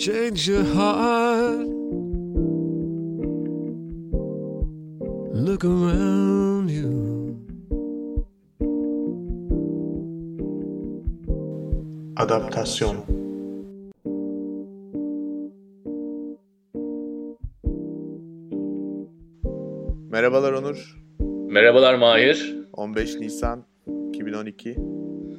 change your heart. Look around you. Adaptasyon Merhabalar Onur. Merhabalar Mahir. 15 Nisan 2012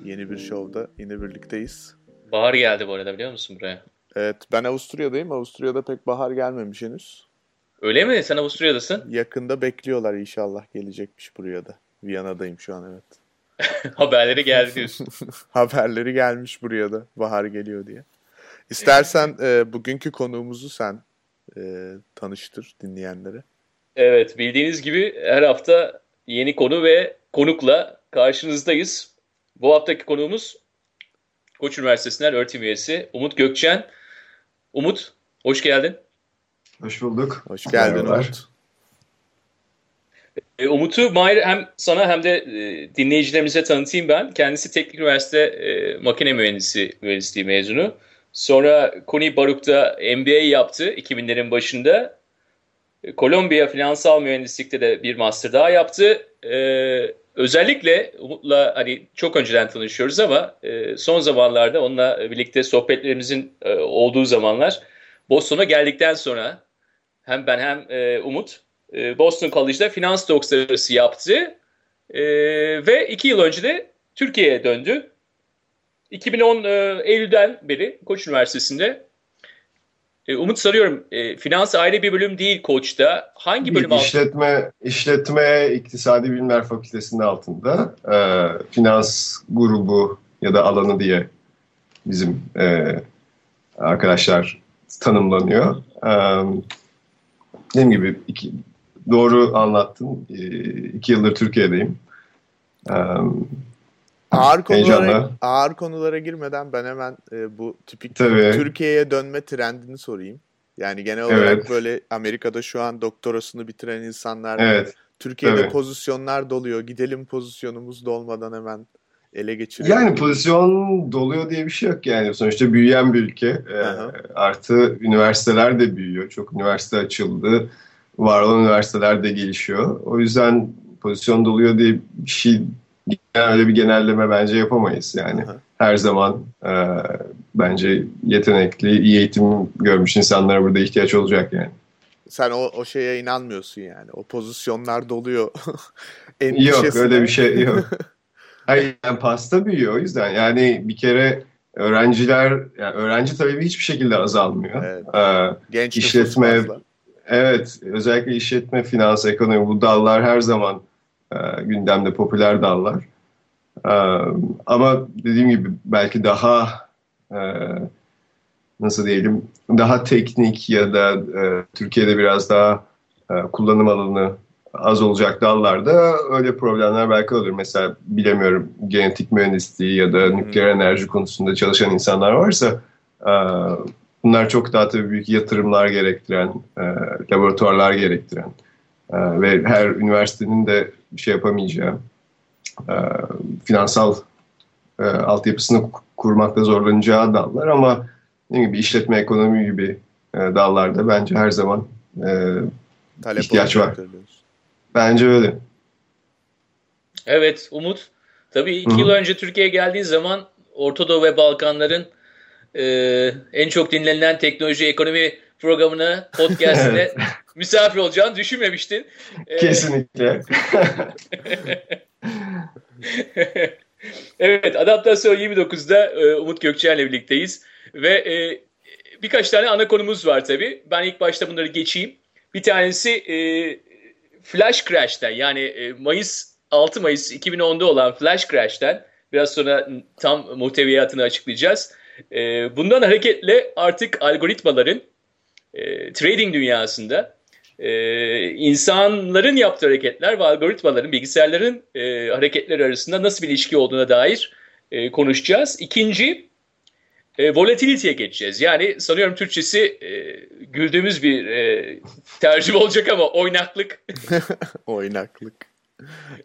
yeni bir şovda yine birlikteyiz. Bahar geldi bu arada biliyor musun buraya? Evet ben Avusturya'dayım. Avusturya'da pek bahar gelmemiş henüz. Öyle mi? Sen Avusturya'dasın. Yakında bekliyorlar inşallah gelecekmiş buraya da. Viyana'dayım şu an evet. Haberleri geldi diyorsun. Haberleri gelmiş buraya da bahar geliyor diye. İstersen e, bugünkü konuğumuzu sen e, tanıştır dinleyenlere. Evet bildiğiniz gibi her hafta yeni konu ve konukla karşınızdayız. Bu haftaki konuğumuz Koç Üniversitesi'nden öğretim üyesi Umut Gökçen. Umut hoş geldin. Hoş bulduk. Hoş geldin Merhabalar. Umut. E, Umut'u Mahir hem sana hem de e, dinleyicilerimize tanıtayım ben. Kendisi Teknik Üniversite e, makine mühendisi mühendisliği mezunu. Sonra Coney Baruk'ta MBA yaptı 2000'lerin başında. E, Kolombiya Finansal Mühendislik'te de bir master daha yaptı. E, özellikle Umut'la hani çok önceden tanışıyoruz ama e, son zamanlarda onunla birlikte sohbetlerimizin e, olduğu zamanlar Boston'a geldikten sonra hem ben hem e, Umut e, Boston College'da finans doktorası yaptı E, ve iki yıl önce de Türkiye'ye döndü. 2010 e, Eylül'den beri Koç Üniversitesi'nde. E, Umut soruyorum, e, finans ayrı bir bölüm değil Koç'ta. Hangi bölüm altında? İşletme, işletme İktisadi Bilimler Fakültesi'nin altında e, finans grubu ya da alanı diye bizim e, arkadaşlar tanımlanıyor. E, dediğim gibi iki, doğru anlattın. E, iki yıldır Türkiye'deyim. E, Ağır konulara, ağır konulara girmeden ben hemen e, bu tipik Tabii. Türkiye'ye dönme trendini sorayım. Yani genel olarak Evet. böyle Amerika'da şu an doktorasını bitiren insanlar evet. Türkiye'de tabii. pozisyonlar doluyor. Gidelim pozisyonumuz dolmadan hemen ele geçirelim. Yani pozisyon doluyor diye bir şey yok yani. Sonuçta büyüyen bir ülke. Aha. artı üniversiteler de büyüyor. Çok üniversite açıldı. Var olan üniversiteler de gelişiyor. O yüzden pozisyon doluyor diye bir şey öyle bir genelleme bence yapamayız. Yani her zaman e, bence yetenekli, iyi eğitim görmüş insanlara burada ihtiyaç olacak yani. Sen o, o şeye inanmıyorsun yani. O pozisyonlar doluyor. Yok öyle bir şey yok. Hayır yani pasta büyüyor o yüzden. Yani bir kere öğrenciler, yani öğrenci talebi hiçbir şekilde azalmıyor. Evet. Ee, Genç işletme- evet, özellikle işletme, finans, ekonomi bu dallar her zaman e, gündemde popüler dallar. Ee, ama dediğim gibi belki daha e, nasıl diyelim daha teknik ya da e, Türkiye'de biraz daha e, kullanım alanı az olacak dallarda öyle problemler belki olur. Mesela bilemiyorum genetik mühendisliği ya da nükleer enerji konusunda çalışan insanlar varsa e, bunlar çok daha tabii büyük yatırımlar gerektiren, e, laboratuvarlar gerektiren e, ve her üniversitenin de şey yapamayacağı e, finansal e, altyapısını ku- kurmakta zorlanacağı dallar ama ne gibi işletme ekonomi gibi e, dallarda bence her zaman e, Talep ihtiyaç diyorsun. bence öyle. Evet Umut. Tabii iki Hı hı. yıl önce Türkiye'ye geldiğin zaman Orta Doğu ve Balkanların e, en çok dinlenilen teknoloji ekonomi programına, podcastine Evet. misafir olacağını düşünmemiştin. E, Kesinlikle. evet, Adaptasyon 29'da e, Umut Gökçen'le birlikteyiz. Ve e, birkaç tane ana konumuz var tabii. Ben ilk başta bunları geçeyim. Bir tanesi e, Flash Crash'ten yani Mayıs 6 Mayıs 2010'da olan Flash Crash'ten biraz sonra tam muhteviyatını açıklayacağız. Bundan hareketle artık algoritmaların e, trading dünyasında e, insanların yaptığı hareketler ve algoritmaların, bilgisayarların e, hareketleri arasında nasıl bir ilişki olduğuna dair e, konuşacağız. İkinci, e, volatility'ye geçeceğiz. Yani sanıyorum Türkçesi e, güldüğümüz bir e, tercüme olacak ama oynaklık. Oynaklık.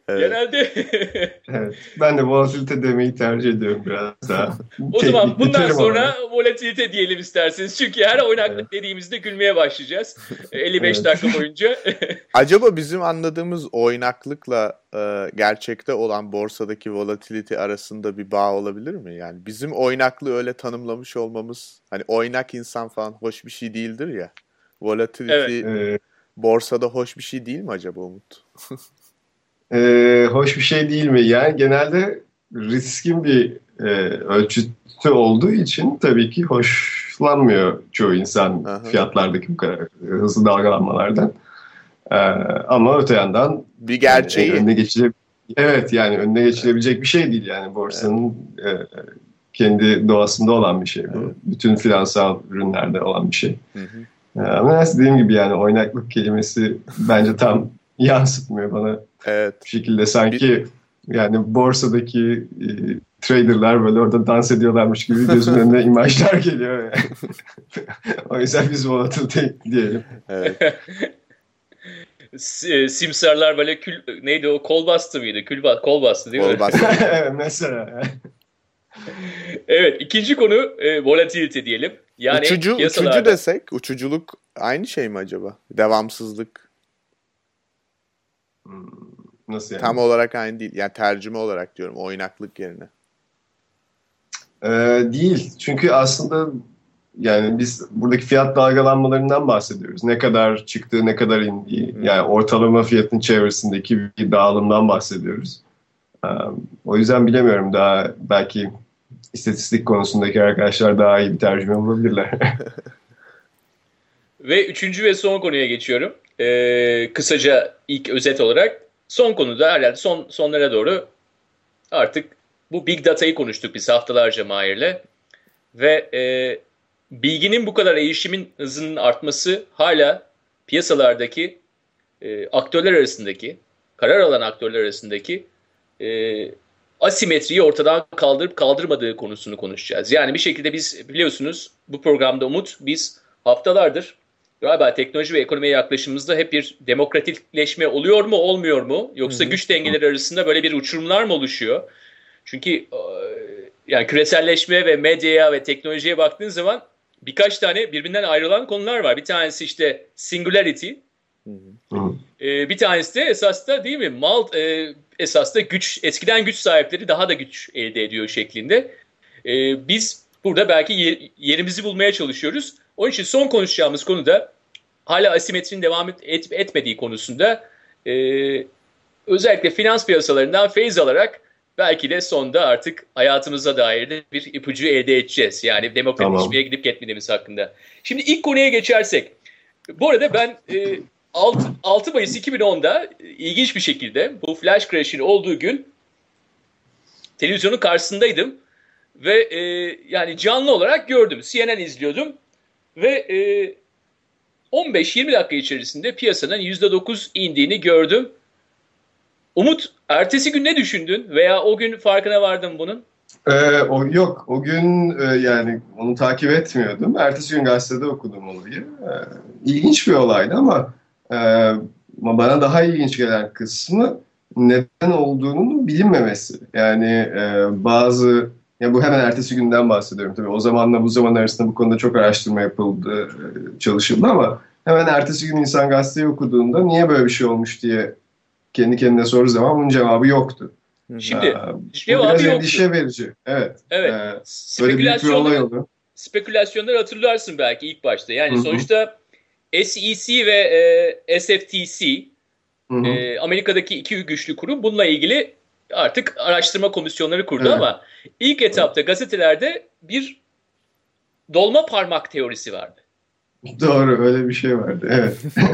Evet. Genelde evet. Ben de volatilite demeyi tercih ediyorum biraz daha. o zaman bundan sonra olarak. volatilite diyelim isterseniz. Çünkü her oynaklık evet. dediğimizde gülmeye başlayacağız. 55 evet. dakika boyunca. Acaba bizim anladığımız oynaklıkla e, gerçekte olan borsadaki volatilite arasında bir bağ olabilir mi? Yani bizim oynaklığı öyle tanımlamış olmamız hani oynak insan falan hoş bir şey değildir ya. Volatility evet. borsada hoş bir şey değil mi acaba Umut? E, hoş bir şey değil mi? Yani genelde riskin bir e, ölçütü olduğu için tabii ki hoşlanmıyor çoğu insan Aha. fiyatlardaki bu kadar hızlı dalgalanmalardan. E, ama öte yandan bir gerçeği yani önüne geçile Evet yani önüne geçilebilecek bir şey değil yani borsanın evet. e, kendi doğasında olan bir şey bu. Evet. Bütün finansal ürünlerde olan bir şey. Hı hı. E, ama dediğim gibi yani oynaklık kelimesi bence tam yansıtmıyor bana. Evet. Bir şekilde sanki yani borsadaki e, traderlar böyle orada dans ediyorlarmış gibi gözümün önüne imajlar geliyor. Yani. o yüzden biz volatility diyelim. Evet. E, simsarlar böyle kül, neydi o kol bastı mıydı? Kül, kol bastı değil mi? bastı. evet mesela. evet ikinci konu e, volatility diyelim. Yani Uçucu, uçucu desek uçuculuk aynı şey mi acaba? Devamsızlık. Hmm, nasıl yani? Tam olarak aynı değil. Yani tercüme olarak diyorum oynaklık yerine. Ee, değil. Çünkü aslında yani biz buradaki fiyat dalgalanmalarından bahsediyoruz. Ne kadar çıktığı, ne kadar indiği. Hmm. Yani ortalama fiyatın çevresindeki bir dağılımdan bahsediyoruz. Ee, o yüzden bilemiyorum daha belki istatistik konusundaki arkadaşlar daha iyi bir tercüme bulabilirler. ve üçüncü ve son konuya geçiyorum e, kısaca ilk özet olarak son konuda herhalde son sonlara doğru artık bu big data'yı konuştuk biz haftalarca Mahir'le ve e, bilginin bu kadar erişimin hızının artması hala piyasalardaki e, aktörler arasındaki karar alan aktörler arasındaki e, asimetriyi ortadan kaldırıp kaldırmadığı konusunu konuşacağız. Yani bir şekilde biz biliyorsunuz bu programda Umut biz haftalardır galiba teknoloji ve ekonomiye yaklaşımımızda hep bir demokratikleşme oluyor mu olmuyor mu? Yoksa Hı-hı. güç dengeleri arasında böyle bir uçurumlar mı oluşuyor? Çünkü e, yani küreselleşme ve medyaya ve teknolojiye baktığın zaman birkaç tane birbirinden ayrılan konular var. Bir tanesi işte singularity. Ee, bir tanesi de esas da değil mi? Mal e, esas da güç eskiden güç sahipleri daha da güç elde ediyor şeklinde. Ee, biz burada belki yer, yerimizi bulmaya çalışıyoruz. Onun için son konuşacağımız konu da hala asimetrinin devam et, etmediği konusunda e, özellikle finans piyasalarından feyiz alarak belki de sonda artık hayatımıza dair de bir ipucu elde edeceğiz. Yani demokratikleşmeye tamam. gidip gitmediğimiz hakkında. Şimdi ilk konuya geçersek. Bu arada ben e, 6, 6 Mayıs 2010'da ilginç bir şekilde bu flash crash'in olduğu gün televizyonun karşısındaydım. Ve e, yani canlı olarak gördüm. CNN izliyordum. Ve e, 15-20 dakika içerisinde piyasanın %9 indiğini gördüm. Umut, ertesi gün ne düşündün? Veya o gün farkına vardın bunun? Ee, o yok. O gün e, yani onu takip etmiyordum. Ertesi gün gazetede okudum olayı. Ee, ilginç bir olaydı ama e, bana daha ilginç gelen kısmı neden olduğunun bilinmemesi. Yani e, bazı yani bu hemen ertesi günden bahsediyorum tabii. O zamanla bu zaman arasında bu konuda çok araştırma yapıldı, e, çalışıldı ama hemen ertesi gün insan gazeteyi okuduğunda niye böyle bir şey olmuş diye kendi kendine soru zaman bunun cevabı yoktu. Şimdi ee, cevabı biraz yoktu. endişe verici. Evet. Evet. Ee, böyle büyük bir olay oldu. Spekülasyonları hatırlarsın belki ilk başta. Yani Hı-hı. sonuçta SEC ve e, SFTC e, Amerika'daki iki güçlü kurum bununla ilgili artık araştırma komisyonları kurdu evet. ama ilk etapta gazetelerde bir dolma parmak teorisi vardı. Doğru öyle bir şey vardı evet.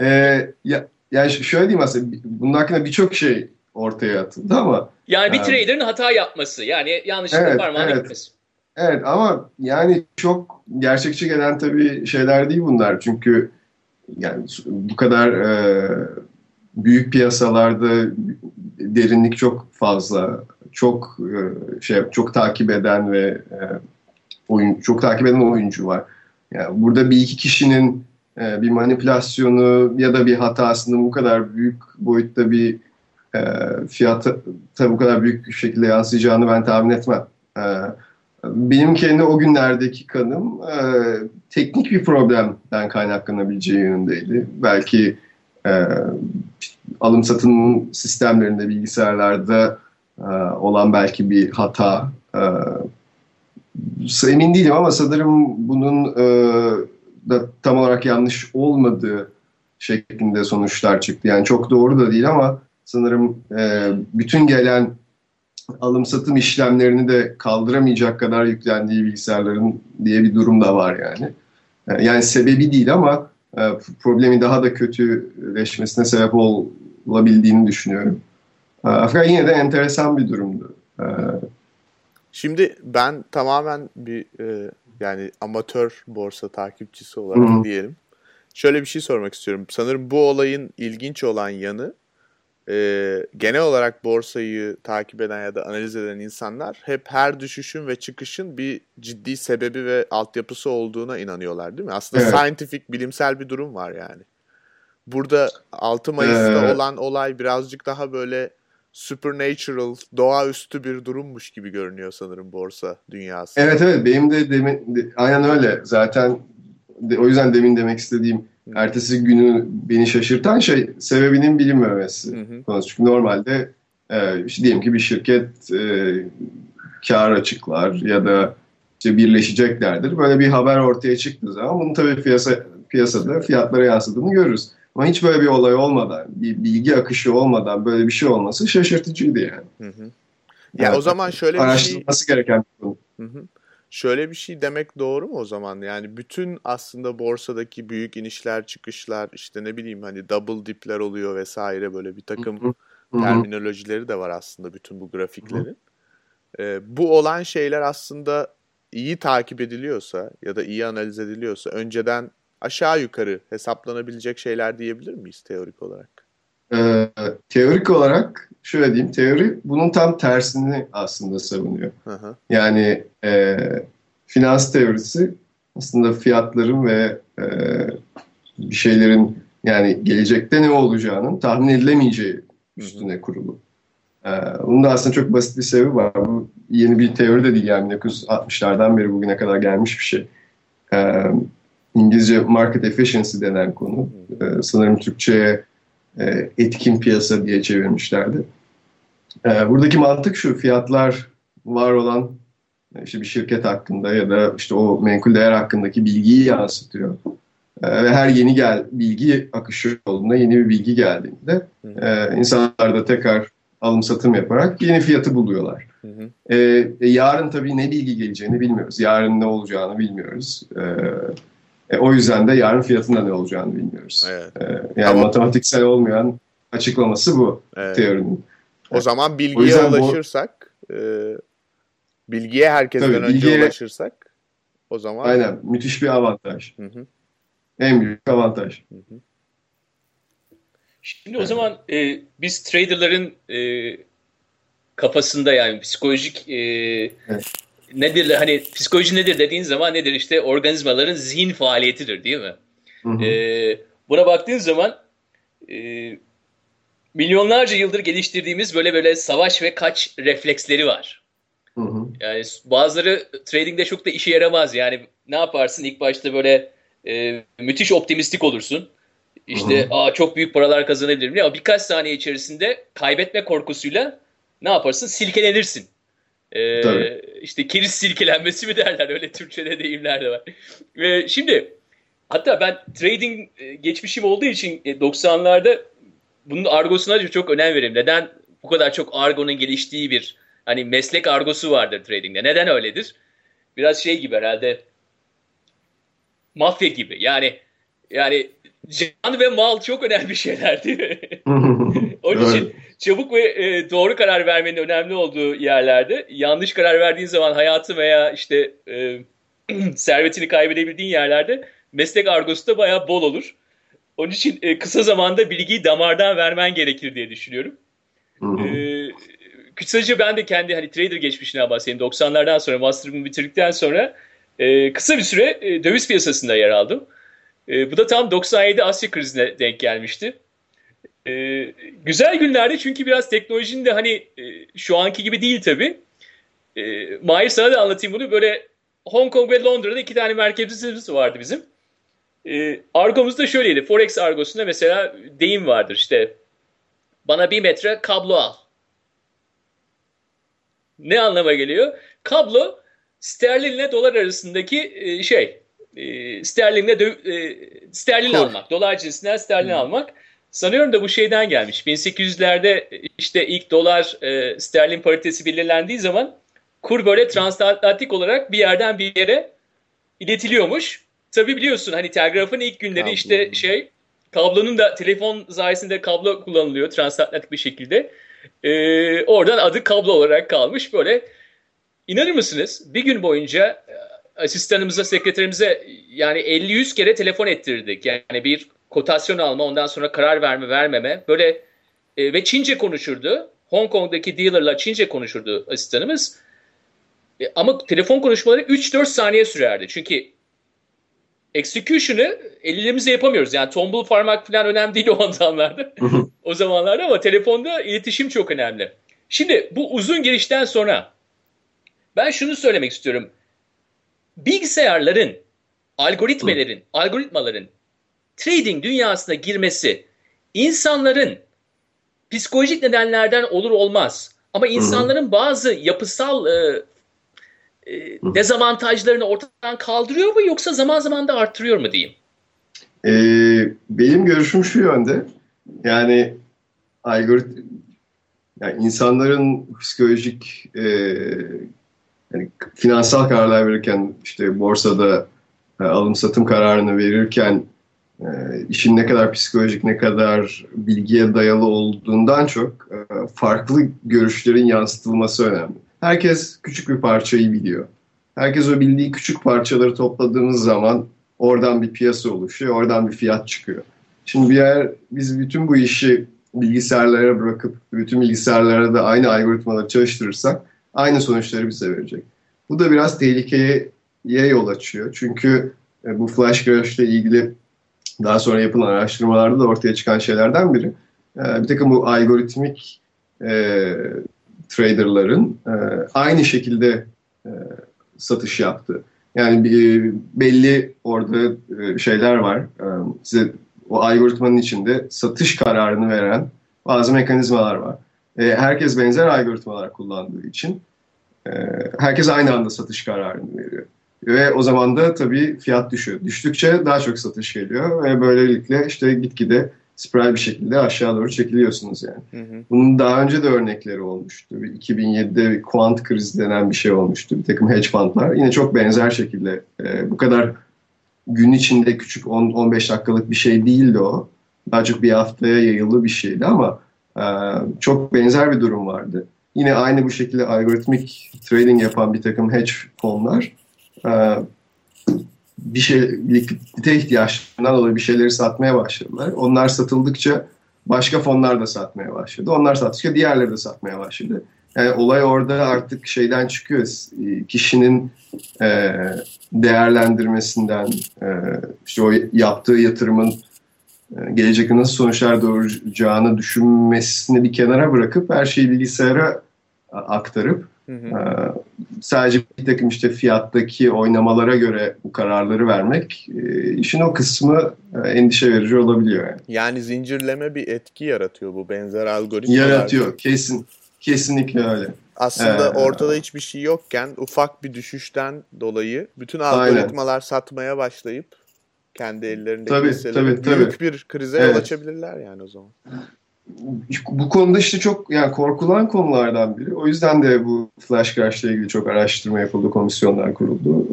ee, ya, yani şöyle diyeyim aslında bunun hakkında birçok şey ortaya atıldı ama. Yani bir e, trader'ın hata yapması yani yanlışlıkla evet, parmağını evet. gitmesi. Evet ama yani çok gerçekçi gelen tabii şeyler değil bunlar. Çünkü yani bu kadar e, büyük piyasalarda derinlik çok fazla. Çok e, şey çok takip eden ve e, oyun çok takip eden oyuncu var. Yani burada bir iki kişinin e, bir manipülasyonu ya da bir hatasını bu kadar büyük boyutta bir e, fiyata bu kadar büyük bir şekilde yansıyacağını ben tahmin etmem. Benim kendi o günlerdeki kanım teknik bir problemden kaynaklanabileceği yönündeydi. Belki e, alım satım sistemlerinde bilgisayarlarda e, olan belki bir hata e, emin değilim ama sanırım bunun e, da tam olarak yanlış olmadığı şeklinde sonuçlar çıktı. Yani çok doğru da değil ama sanırım e, bütün gelen alım satım işlemlerini de kaldıramayacak kadar yüklendiği bilgisayarların diye bir durum da var yani. E, yani sebebi değil ama problemi daha da kötüleşmesine sebep olabildiğini düşünüyorum. E, fakat yine de enteresan bir durumdu. E, Şimdi ben tamamen bir e, yani amatör borsa takipçisi olarak Hı-hı. diyelim. Şöyle bir şey sormak istiyorum. Sanırım bu olayın ilginç olan yanı e, genel olarak borsayı takip eden ya da analiz eden insanlar hep her düşüşün ve çıkışın bir ciddi sebebi ve altyapısı olduğuna inanıyorlar değil mi? Aslında evet. scientific, bilimsel bir durum var yani. Burada 6 Mayıs'ta ee... olan olay birazcık daha böyle supernatural, doğaüstü bir durummuş gibi görünüyor sanırım borsa dünyası. Evet evet benim de demin de, aynen öyle. Zaten de, o yüzden demin demek istediğim ertesi günü beni şaşırtan şey sebebinin bilinmemesi. Hı Çünkü normalde e, işte diyelim ki bir şirket e, kar açıklar ya da işte birleşeceklerdir. Böyle bir haber ortaya çıktığı zaman bunu tabii piyasa, piyasada fiyatlara yansıdığını görürüz. Ama hiç böyle bir olay olmadan, bir bilgi akışı olmadan böyle bir şey olması şaşırtıcıydı yani. Hı hı. Ya evet, o zaman şöyle bir şey... Araştırılması gereken bir konu. Hı hı. Şöyle bir şey demek doğru mu o zaman? Yani bütün aslında borsadaki büyük inişler, çıkışlar, işte ne bileyim hani double dipler oluyor vesaire böyle bir takım terminolojileri de var aslında bütün bu grafiklerin. Ee, bu olan şeyler aslında iyi takip ediliyorsa ya da iyi analiz ediliyorsa önceden aşağı yukarı hesaplanabilecek şeyler diyebilir miyiz teorik olarak? Ee, teorik olarak şöyle diyeyim, teori bunun tam tersini aslında savunuyor. Hı hı. Yani e, finans teorisi aslında fiyatların ve e, bir şeylerin yani gelecekte ne olacağının tahmin edilemeyeceği üstüne kurulu. Ee, bunun da aslında çok basit bir sebebi var. Bu yeni bir teori de değil yani 1960'lardan beri bugüne kadar gelmiş bir şey. Ee, İngilizce market efficiency denen konu. Ee, sanırım Türkçe'ye e, etkin piyasa diye çevirmişlerdi. Ee, buradaki mantık şu, fiyatlar var olan işte bir şirket hakkında ya da işte o menkul değer hakkındaki bilgiyi yansıtıyor. Ve her yeni gel bilgi akışı olduğunda yeni bir bilgi geldiğinde e, insanlar da tekrar alım satım yaparak yeni fiyatı buluyorlar. Hı hı. Yarın tabii ne bilgi geleceğini bilmiyoruz. Yarın ne olacağını bilmiyoruz. Ee, e, o yüzden de yarın fiyatında ne olacağını bilmiyoruz. Evet. E, yani Ama... matematiksel olmayan açıklaması bu evet. teorinin. O zaman bilgiye o ulaşırsak, bu... e, bilgiye herkesten Tabii, önce bilgiye... ulaşırsak o zaman... Aynen, müthiş bir avantaj. Hı hı. En büyük avantaj. Hı hı. Şimdi o zaman e, biz traderların e, kafasında yani psikolojik e, evet nedir hani psikoloji nedir dediğin zaman nedir işte organizmaların zihin faaliyetidir değil mi? Hı hı. Ee, buna baktığın zaman e, milyonlarca yıldır geliştirdiğimiz böyle böyle savaş ve kaç refleksleri var. Hı hı. Yani bazıları tradingde çok da işe yaramaz. Yani ne yaparsın ilk başta böyle e, müthiş optimistik olursun. İşte hı hı. Aa, çok büyük paralar kazanabilirim ama birkaç saniye içerisinde kaybetme korkusuyla ne yaparsın? Silkelenirsin. Ee, işte keriz silkelenmesi mi derler öyle Türkçe'de deyimler de var. Ve şimdi hatta ben trading e, geçmişim olduğu için 90'larda e, bunun argosuna çok önem veririm. Neden bu kadar çok argonun geliştiği bir hani meslek argosu vardır tradingde. Neden öyledir? Biraz şey gibi herhalde mafya gibi. Yani yani can ve mal çok önemli şeyler değil mi? Onun için çabuk ve e, doğru karar vermenin önemli olduğu yerlerde yanlış karar verdiğin zaman hayatı veya işte e, servetini kaybedebildiğin yerlerde meslek argosu da bayağı bol olur. Onun için e, kısa zamanda bilgiyi damardan vermen gerekir diye düşünüyorum. e, kısaca ben de kendi hani trader geçmişine bahsedeyim. 90'lardan sonra master'ımı bitirdikten sonra e, kısa bir süre e, döviz piyasasında yer aldım. E, bu da tam 97 Asya krizine denk gelmişti. E, güzel günlerdi çünkü biraz teknolojinin de hani e, şu anki gibi değil tabii. E, Mahir sana da anlatayım bunu. Böyle Hong Kong ve Londra'da iki tane merkezimiz vardı bizim. E, argomuz da şöyleydi. Forex argosunda mesela deyim vardır işte. Bana bir metre kablo al. Ne anlama geliyor? Kablo sterlinle dolar arasındaki e, şey. E, sterlinle dö- e, sterlin Kur. almak. Dolar cinsinden sterlin almak. Sanıyorum da bu şeyden gelmiş. 1800'lerde işte ilk dolar e, sterlin paritesi belirlendiği zaman kur böyle transatlantik olarak bir yerden bir yere iletiliyormuş. Tabi biliyorsun hani telgrafın ilk günleri Kablo. işte şey kablonun da telefon sayesinde kablo kullanılıyor transatlantik bir şekilde. Ee, oradan adı kablo olarak kalmış böyle. İnanır mısınız bir gün boyunca e, asistanımıza, sekreterimize yani 50-100 kere telefon ettirdik. Yani bir kotasyon alma, ondan sonra karar verme, vermeme. Böyle e, ve Çince konuşurdu. Hong Kong'daki dealer'la Çince konuşurdu asistanımız. E, ama telefon konuşmaları 3-4 saniye sürerdi. Çünkü execution'ı elimizle yapamıyoruz. Yani tombul parmak falan önemli değil o zamanlarda. o zamanlarda ama telefonda iletişim çok önemli. Şimdi bu uzun girişten sonra ben şunu söylemek istiyorum. Bilgisayarların, algoritmelerin, algoritmaların trading dünyasına girmesi insanların psikolojik nedenlerden olur olmaz. Ama insanların bazı yapısal e, e, dezavantajlarını ortadan kaldırıyor mu yoksa zaman zaman da arttırıyor mu diyeyim? Ee, benim görüşüm şu yönde. Yani algoritm yani insanların psikolojik e, yani finansal kararlar verirken işte borsada e, alım satım kararını verirken e, işin ne kadar psikolojik ne kadar bilgiye dayalı olduğundan çok e, farklı görüşlerin yansıtılması önemli. Herkes küçük bir parçayı biliyor. Herkes o bildiği küçük parçaları topladığımız zaman oradan bir piyasa oluşuyor, oradan bir fiyat çıkıyor. Şimdi bir yer biz bütün bu işi bilgisayarlara bırakıp bütün bilgisayarlara da aynı algoritmaları çalıştırırsak aynı sonuçları bize verecek. Bu da biraz tehlikeye yol açıyor. Çünkü e, bu flash crash ile ilgili daha sonra yapılan araştırmalarda da ortaya çıkan şeylerden biri. E, bir takım bu algoritmik e, traderların e, aynı şekilde e, satış yaptı. Yani bir, belli orada e, şeyler var. E, size o algoritmanın içinde satış kararını veren bazı mekanizmalar var. E, herkes benzer algoritmalar kullandığı için e, herkes aynı anda satış kararını veriyor. Ve o zaman da tabii fiyat düşüyor. Düştükçe daha çok satış geliyor ve böylelikle işte gitgide spiral bir şekilde aşağı doğru çekiliyorsunuz yani. Hı hı. Bunun daha önce de örnekleri olmuştu. Bir 2007'de bir kuant krizi denen bir şey olmuştu. Bir takım hedge fundlar yine çok benzer şekilde e, bu kadar gün içinde küçük 10-15 dakikalık bir şey değildi o. Daha çok bir haftaya yayılı bir şeydi ama e, çok benzer bir durum vardı. Yine aynı bu şekilde algoritmik trading yapan bir takım hedge fonlar bir şey likidite ihtiyaçlarından dolayı bir şeyleri satmaya başladılar. Onlar satıldıkça başka fonlar da satmaya başladı. Onlar sattıkça diğerleri de satmaya başladı. Yani olay orada artık şeyden çıkıyor. Kişinin e, değerlendirmesinden, e, işte o yaptığı yatırımın e, gelecekte nasıl sonuçlar doğuracağını düşünmesini bir kenara bırakıp her şeyi bilgisayara aktarıp Hı hı. ee, sadece bir takım işte fiyattaki oynamalara göre bu kararları vermek e, işin o kısmı e, endişe verici olabiliyor yani. Yani zincirleme bir etki yaratıyor bu benzer algoritmalar. Yaratıyor kesin kesinlikle öyle. Aslında Ee, ortada hiçbir şey yokken ufak bir düşüşten dolayı bütün Aynen. algoritmalar satmaya başlayıp kendi ellerindeki Tabii, hisseleri tabii, büyük tabii. bir krize Evet. yol açabilirler yani o zaman. Bu konuda işte çok yani korkulan konulardan biri. O yüzden de bu flash crash ile ilgili çok araştırma yapıldı, komisyonlar kuruldu.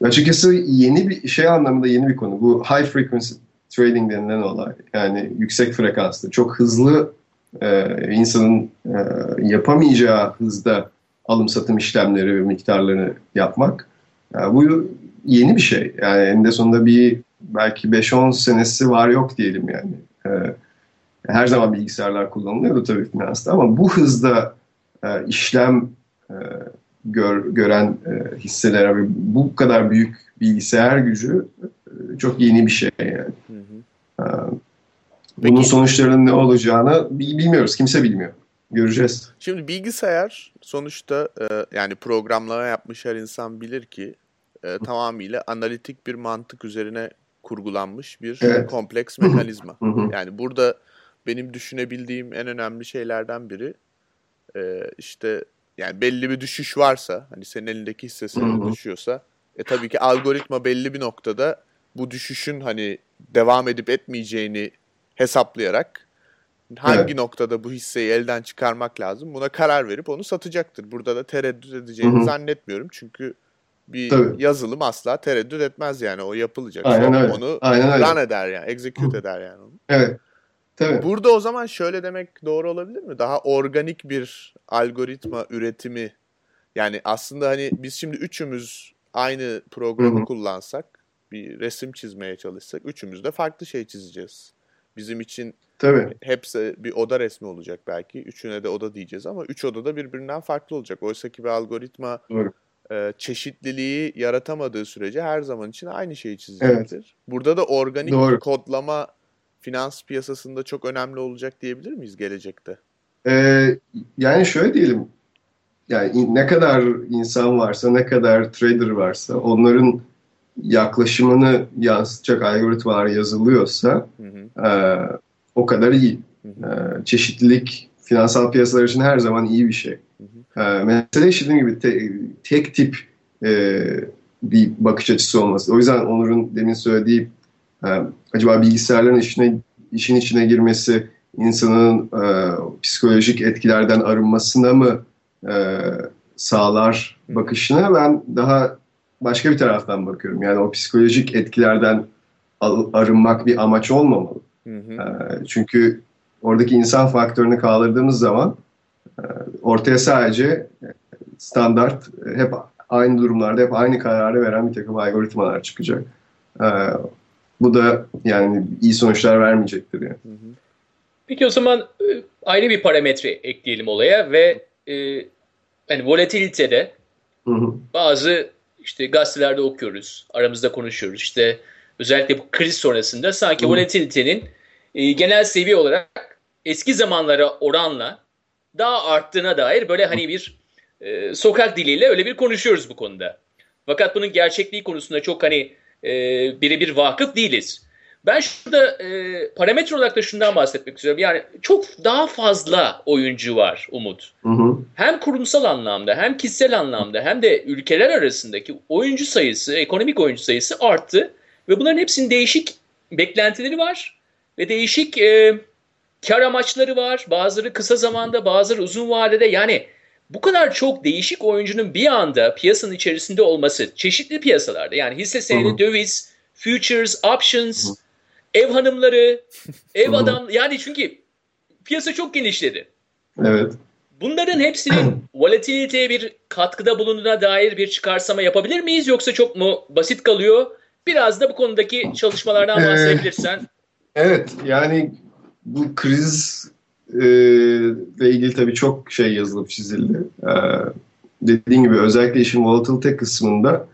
Ee, açıkçası yeni bir şey anlamında yeni bir konu. Bu high frequency trading denilen olay. Yani yüksek frekanslı, çok hızlı e, insanın e, yapamayacağı hızda alım satım işlemleri ve miktarlarını yapmak. Yani bu yeni bir şey. Yani eninde sonunda bir belki 5-10 senesi var yok diyelim yani. Ee, her zaman bilgisayarlar kullanılıyordu tabii finansta ama bu hızda e, işlem e, gör, gören e, hisseler ve bu kadar büyük bilgisayar gücü e, çok yeni bir şey yani. Hı hı. Ee, bunun Peki. sonuçlarının ne olacağını bi- bilmiyoruz. Kimse bilmiyor. Göreceğiz. Şimdi bilgisayar sonuçta e, yani programlama yapmış her insan bilir ki e, tamamıyla analitik bir mantık üzerine kurgulanmış bir Evet. kompleks mekanizma. Yani burada benim düşünebildiğim en önemli şeylerden biri e, işte yani belli bir düşüş varsa hani senin elindeki hisse senedi Hı hı. düşüyorsa e tabii ki algoritma belli bir noktada bu düşüşün hani devam edip etmeyeceğini hesaplayarak hangi Evet. noktada bu hisseyi elden çıkarmak lazım buna karar verip onu satacaktır. Burada da tereddüt edeceğini Hı hı. zannetmiyorum çünkü bir Tabii. yazılım asla tereddüt etmez yani o yapılacak. Aynen öyle. Onu Aynen öyle. run eder yani, execute eder yani onu. Evet. Tabii. Burada o zaman şöyle demek doğru olabilir mi? Daha organik bir algoritma üretimi. Yani aslında hani biz şimdi üçümüz aynı programı Hı hı. kullansak, bir resim çizmeye çalışsak, üçümüz de farklı şey çizeceğiz. Bizim için Tabii. hepsi bir oda resmi olacak belki. Üçüne de oda diyeceğiz ama üç oda da birbirinden farklı olacak. Oysa ki bir algoritma Doğru. e, çeşitliliği yaratamadığı sürece her zaman için aynı şeyi çizecektir. Burada da organik Doğru. kodlama finans piyasasında çok önemli olacak diyebilir miyiz gelecekte? Ee, yani şöyle diyelim. Yani ne kadar insan varsa, ne kadar trader varsa onların yaklaşımını yansıtacak algoritmalar yazılıyorsa Hı hı, e, o kadar iyi. hı hı, E, çeşitlilik finansal piyasalar için her zaman iyi bir şey. hı E, mesele işte dediğim gibi te- tek tip e, bir bakış açısı olması. O yüzden Onur'un demin söylediği e, acaba bilgisayarların işine işin içine girmesi insanın e, psikolojik etkilerden arınmasına mı e, sağlar bakışına ben daha başka bir taraftan bakıyorum. Yani o psikolojik etkilerden arınmak bir amaç olmamalı. hı, hı. E, çünkü oradaki insan faktörünü kaldırdığımız zaman e, ortaya sadece standart hep aynı durumlarda hep aynı kararı veren bir takım algoritmalar çıkacak. E, bu da yani iyi sonuçlar vermeyecektir yani. Peki o zaman e, ayrı bir parametre ekleyelim olaya ve e, yani volatilitede Hı hı. bazı işte gazetelerde okuyoruz, aramızda konuşuyoruz. İşte özellikle bu kriz sonrasında sanki Hı. volatilitenin e, genel seviye olarak eski zamanlara oranla daha arttığına dair böyle hani bir e, sokak diliyle öyle bir konuşuyoruz bu konuda. Fakat bunun gerçekliği konusunda çok hani e, birebir vakıf değiliz. Ben şurada e, parametre olarak da şundan bahsetmek istiyorum. Yani çok daha fazla oyuncu var Umut Hı hı. hem kurumsal anlamda hem kişisel anlamda hem de ülkeler arasındaki oyuncu sayısı, ekonomik oyuncu sayısı arttı. Ve bunların hepsinin değişik beklentileri var ve değişik e, kar amaçları var. Bazıları kısa zamanda, bazıları uzun vadede. Yani bu kadar çok değişik oyuncunun bir anda piyasanın içerisinde olması çeşitli piyasalarda yani hisse senedi, döviz, futures, options, Hı hı. ev hanımları, ev Hı hı. adam yani çünkü piyasa çok genişledi. Evet. Bunların hepsinin volatiliteye bir katkıda bulunduğuna dair bir çıkarsama yapabilir miyiz yoksa çok mu basit kalıyor? Biraz da bu konudaki çalışmalardan Ee, bahsedebilirsen. Evet yani bu kriz e, ile ilgili tabii çok şey yazılıp çizildi. E, dediğin gibi özellikle işin volatilite kısmında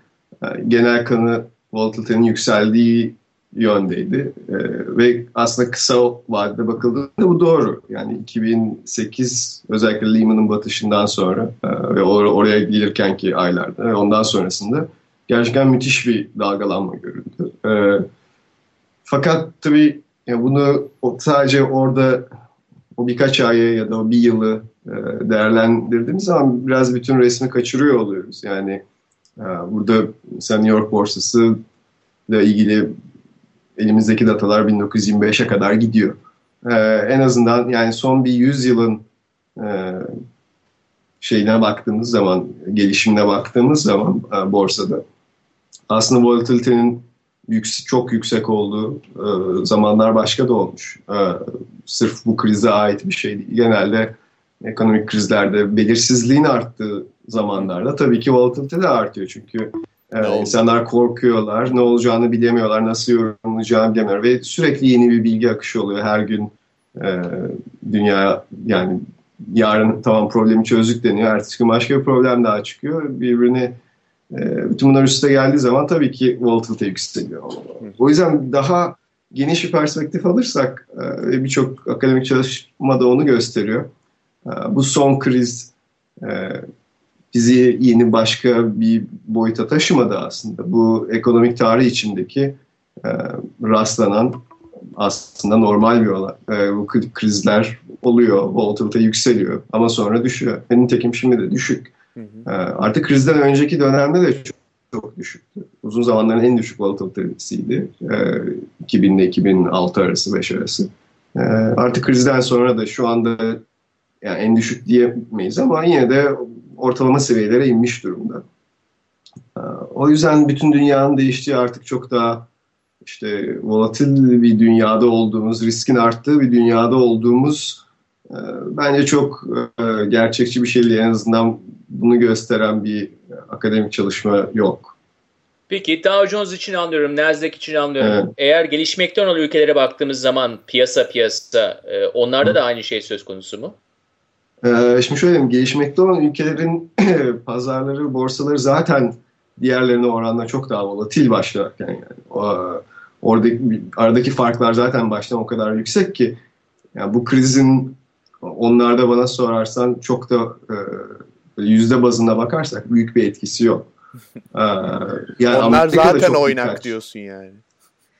e, genel kanı volatilitenin yükseldiği yöndeydi. E, ve aslında kısa vadede bakıldığında bu doğru. Yani 2008 özellikle Lehman'ın batışından sonra e, ve or- oraya gelirkenki aylarda ve ondan sonrasında gerçekten müthiş bir dalgalanma görüldü. Fakat tabii ya bunu sadece orada o birkaç ayı ya da o bir yılı e, değerlendirdiğimiz zaman biraz bütün resmi kaçırıyor oluyoruz. Yani e, burada mesela New York borsası ile ilgili elimizdeki datalar 1925'e kadar gidiyor. E, en azından yani son bir 100 yılın e, şeyine baktığımız zaman, gelişimine baktığımız zaman borsada aslında volatilitenin yüksek, çok yüksek olduğu e, zamanlar başka da olmuş. E, sırf bu krize ait bir şey değil. Genelde ekonomik krizlerde belirsizliğin arttığı zamanlarda tabii ki volatilite de artıyor. Çünkü e, insanlar korkuyorlar, ne olacağını bilemiyorlar, nasıl yorumlayacağını bilemiyorlar ve sürekli yeni bir bilgi akışı oluyor her gün. E, dünya yani yarın tamam problemi çözdük deniyor, ertesi gün başka bir problem daha çıkıyor. Birbirini bütün bunlar üste geldiği zaman tabii ki volatilite yükseliyor. O yüzden daha geniş bir perspektif alırsak e, ve birçok akademik çalışma da onu gösteriyor. E, bu son kriz e, bizi yeni başka bir boyuta taşımadı aslında. Bu ekonomik tarih içindeki rastlanan aslında normal bir olay. Bu krizler oluyor, volatilite yükseliyor ama sonra düşüyor. Nitekim şimdi de düşük. Hı hı. Artık krizden önceki dönemde de çok çok düşüktü. Uzun zamanların en düşük volatilitesiydi. E, 2000 ile 2006 arası, 5 arası. E, artık krizden sonra da şu anda yani en düşük diyemeyiz ama yine de ortalama seviyelere inmiş durumda. O yüzden bütün dünyanın değiştiği artık çok daha işte volatil bir dünyada olduğumuz, riskin arttığı bir dünyada olduğumuz e, bence çok e, gerçekçi bir şey değil. En azından bunu gösteren bir akademik çalışma yok. Peki Dow Jones için anlıyorum, Nasdaq için anlıyorum. Evet. Eğer gelişmekte olan ülkelere baktığımız zaman piyasa piyasa e, onlarda Hı. da aynı şey söz konusu mu? Ee, şimdi şöyle gelişmekte olan ülkelerin pazarları, borsaları zaten diğerlerine oranla çok daha volatil başlarken yani. O, oradaki aradaki farklar zaten baştan o kadar yüksek ki yani bu krizin onlarda bana sorarsan çok da e, yüzde bazında bakarsak büyük bir etkisi yok. Ee, yani Onlar Amerika'da zaten oynak dikkat. diyorsun yani.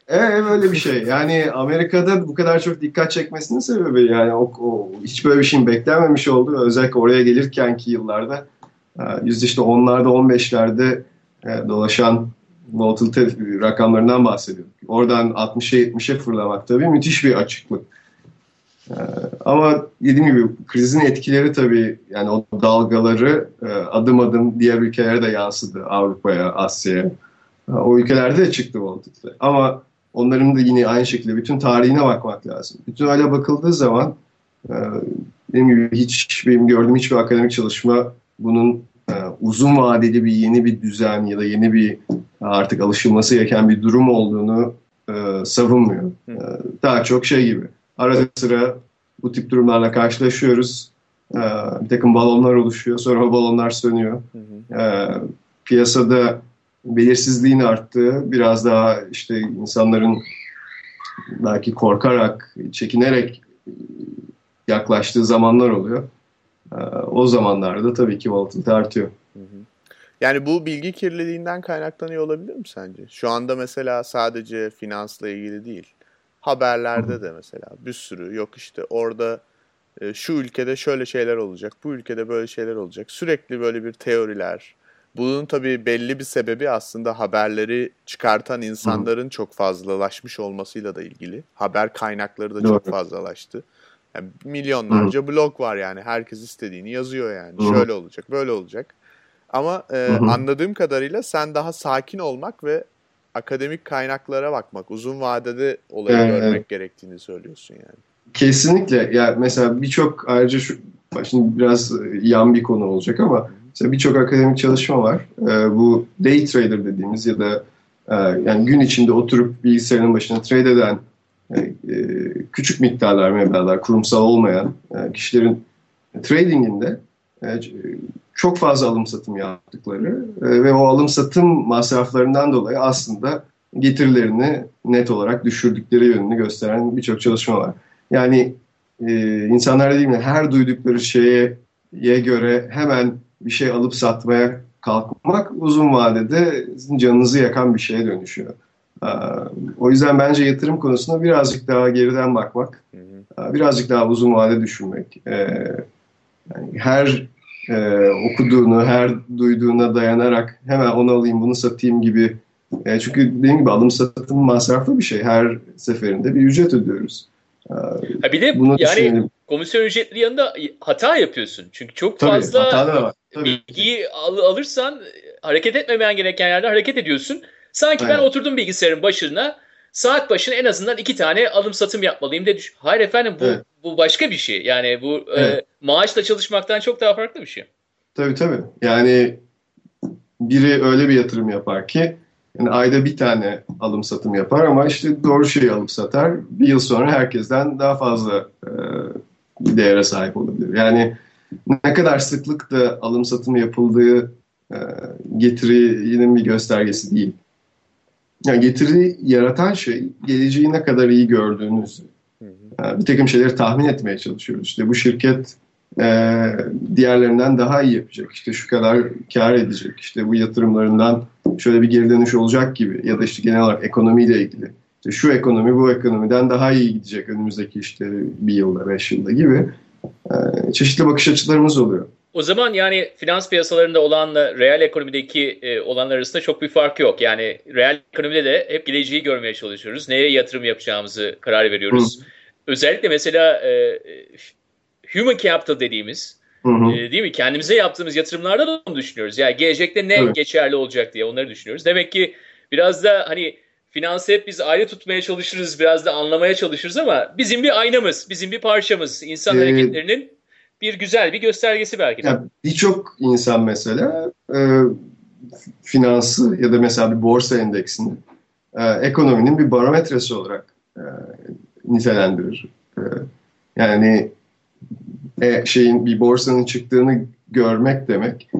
Evet öyle bir şey. Yani Amerika'da bu kadar çok dikkat çekmesinin sebebi yani o, o hiç böyle bir şeyin beklenmemiş oldu. Özellikle oraya gelirkenki yıllarda e, yüzde işte onlarda 15'lerde e, dolaşan volatilite rakamlarından bahsediyorum. Oradan 60'a 70'e fırlamak tabii müthiş bir açıklık. Ee, ama dediğim gibi krizin etkileri tabii yani o dalgaları e, adım adım diğer ülkelere de yansıdı. Avrupa'ya, Asya'ya. E, o ülkelerde de çıktı volatilite. Ama onların da yine aynı şekilde bütün tarihine bakmak lazım. Bütün öyle bakıldığı zaman e, dediğim gibi hiç benim gördüğüm hiçbir akademik çalışma bunun uzun vadeli bir yeni bir düzen ya da yeni bir artık alışılması gereken bir durum olduğunu savunmuyor. Daha çok şey gibi Ara sıra bu tip durumlarla karşılaşıyoruz. Ee, bir takım balonlar oluşuyor. Sonra o balonlar sönüyor. Ee, piyasada belirsizliğin arttığı, biraz daha işte insanların belki korkarak, çekinerek yaklaştığı zamanlar oluyor. Ee, o zamanlarda tabii ki volatilite artıyor. Hı hı. Yani bu bilgi kirliliğinden kaynaklanıyor olabilir mi sence? Şu anda mesela sadece finansla ilgili değil. Haberlerde de mesela bir sürü yok işte orada e, şu ülkede şöyle şeyler olacak, bu ülkede böyle şeyler olacak. Sürekli böyle bir teoriler. Bunun tabii belli bir sebebi aslında haberleri çıkartan insanların Hı. çok fazlalaşmış olmasıyla da ilgili. Haber kaynakları da Doğru. çok fazlalaştı. Yani milyonlarca Hı. blog var yani. Herkes istediğini yazıyor yani. Hı. Şöyle olacak, böyle olacak. Ama e, anladığım kadarıyla sen daha sakin olmak ve akademik kaynaklara bakmak, uzun vadede olayı evet, görmek evet. gerektiğini söylüyorsun yani. Kesinlikle. Ya mesela birçok ayrıca şu şimdi biraz yan bir konu olacak ama mesela birçok akademik çalışma var. Ee, bu day trader dediğimiz ya da e, yani gün içinde oturup bilgisayarın başına trade eden e, e, küçük miktarlar meblağlar kurumsal olmayan e, kişilerin tradinginde çok fazla alım satım yaptıkları e, ve o alım satım masraflarından dolayı aslında getirilerini net olarak düşürdükleri yönünü gösteren birçok çalışma var. Yani e, insanlar değil mi her duydukları şeye göre hemen bir şey alıp satmaya kalkmak uzun vadede canınızı yakan bir şeye dönüşüyor. E, o yüzden bence yatırım konusunda birazcık daha geriden bakmak, e, birazcık daha uzun vade düşünmek. E, yani her e, okuduğunu, her duyduğuna dayanarak hemen onu alayım, bunu satayım gibi. E, çünkü dediğim gibi alım satım masraflı bir şey. Her seferinde bir ücret ödüyoruz. E, ha bir de bunu yani düşünelim. komisyon ücretleri yanında hata yapıyorsun. Çünkü çok Tabii, fazla bilgiyi al, alırsan hareket etmemen gereken yerde hareket ediyorsun. Sanki Aynen. ben oturdum bilgisayarın başına saat başına en azından iki tane alım satım yapmalıyım de düş. Hayır efendim bu evet. Bu başka bir şey. Yani bu e, evet. e, maaşla çalışmaktan çok daha farklı bir şey. Tabii tabii. Yani biri öyle bir yatırım yapar ki yani ayda bir tane alım satım yapar ama işte doğru şeyi alıp satar. Bir yıl sonra herkesten daha fazla e, değere sahip olabilir. Yani ne kadar sıklıkla alım satım yapıldığı e, getirinin bir göstergesi değil. Yani getiri yaratan şey geleceği ne kadar iyi gördüğünüz. E, bir takım şeyleri tahmin etmeye çalışıyoruz. İşte bu şirket e, diğerlerinden daha iyi yapacak. İşte şu kadar kar edecek. İşte bu yatırımlarından şöyle bir geri dönüş olacak gibi. Ya da işte genel olarak ekonomiyle ilgili. İşte şu ekonomi bu ekonomiden daha iyi gidecek önümüzdeki işte bir yılda, beş yılda gibi e, çeşitli bakış açılarımız oluyor. O zaman yani finans piyasalarında olanla reel ekonomideki e, olanlar arasında çok bir fark yok. Yani reel ekonomide de hep geleceği görmeye çalışıyoruz. Neye yatırım yapacağımızı karar veriyoruz. Hı. Özellikle mesela e, human capital dediğimiz hı hı. E, değil mi? Kendimize yaptığımız yatırımlarda da onu düşünüyoruz. Yani gelecekte ne evet. geçerli olacak diye onları düşünüyoruz. Demek ki biraz da hani finansı hep biz ayrı tutmaya çalışırız, biraz da anlamaya çalışırız ama bizim bir aynamız, bizim bir parçamız. İnsan ee, hareketlerinin bir güzel bir göstergesi belki de. Yani Birçok insan mesela e, finansı ya da mesela bir borsa endeksini e, ekonominin bir barometresi olarak e, nitelendirir. E, yani e, şeyin bir borsanın çıktığını görmek demek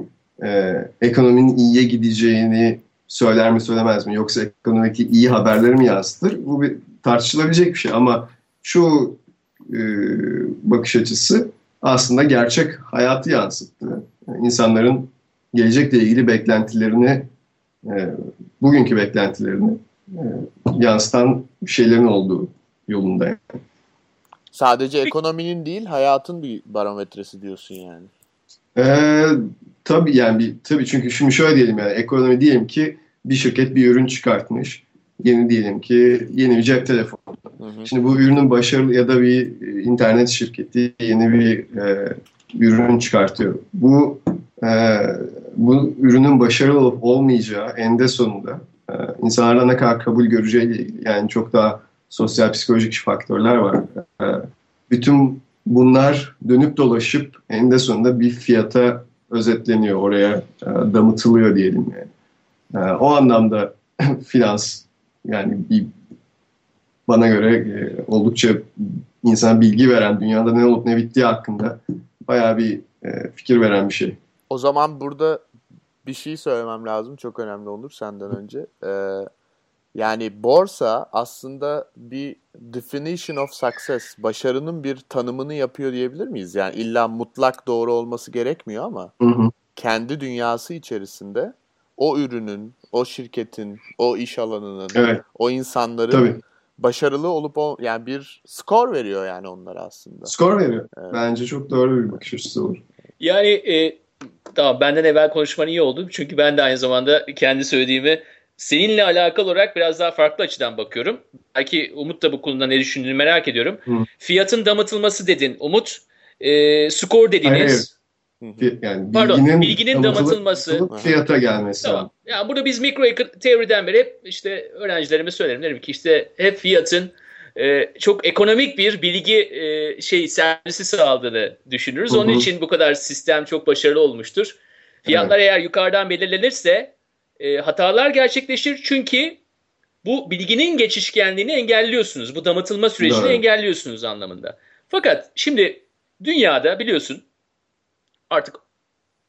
e, ekonominin iyiye gideceğini söyler mi söylemez mi yoksa ekonomideki iyi haberleri mi yansıtır? Bu bir tartışılabilecek bir şey ama şu e, bakış açısı aslında gerçek hayatı yansıttı. İnsanların gelecekle ilgili beklentilerini, e, bugünkü beklentilerini e, yansıtan şeylerin olduğu yolunda. Sadece ekonominin değil, hayatın bir barometresi diyorsun yani. Ee, tabii yani bir, tabii çünkü şimdi şöyle diyelim yani ekonomi diyelim ki bir şirket bir ürün çıkartmış. Yeni diyelim ki yeni bir cep telefonu. Hı hı. Şimdi bu ürünün başarılı ya da bir e, internet şirketi yeni bir e, ürün çıkartıyor. Bu e, bu ürünün başarılı olup olmayacağı eninde sonunda e, insanlarla ne kadar kabul göreceğiyle ilgili. Yani çok daha sosyal psikolojik faktörler var. E, bütün bunlar dönüp dolaşıp eninde sonunda bir fiyata özetleniyor, oraya e, damıtılıyor diyelim yani. E, o anlamda finans yani bir bana göre e, oldukça insan bilgi veren, dünyada ne olup ne bittiği hakkında bayağı bir e, fikir veren bir şey. O zaman burada bir şey söylemem lazım. Çok önemli olur senden önce. Ee, yani borsa aslında bir definition of success, başarının bir tanımını yapıyor diyebilir miyiz? Yani illa mutlak doğru olması gerekmiyor ama hı hı. kendi dünyası içerisinde o ürünün, o şirketin, o iş alanının, evet. o insanların Tabii. başarılı olup ol yani bir skor veriyor yani onlara aslında. Skor veriyor. Evet. Bence çok doğru bir bakış açısı olur. Yani e, tamam benden evvel konuşman iyi oldu. Çünkü ben de aynı zamanda kendi söylediğimi seninle alakalı olarak biraz daha farklı açıdan bakıyorum. Belki Umut da bu konuda ne düşündüğünü merak ediyorum. Hı. Fiyatın damıtılması dedin Umut. E, skor dediniz. Hayır, hayır. Yani Pardon, bilginin, bilginin damatılması. Fiyata gelmesi. Tamam. Yani burada biz mikro teoriden beri hep işte öğrencilerime söylerim. Derim ki işte hep fiyatın e, çok ekonomik bir bilgi e, şey servisi sağladığını düşünürüz. Onun için bu kadar sistem çok başarılı olmuştur. Fiyatlar evet. eğer yukarıdan belirlenirse e, hatalar gerçekleşir. Çünkü bu bilginin geçişkenliğini engelliyorsunuz. Bu damatılma sürecini Doğru. engelliyorsunuz anlamında. Fakat şimdi dünyada biliyorsun artık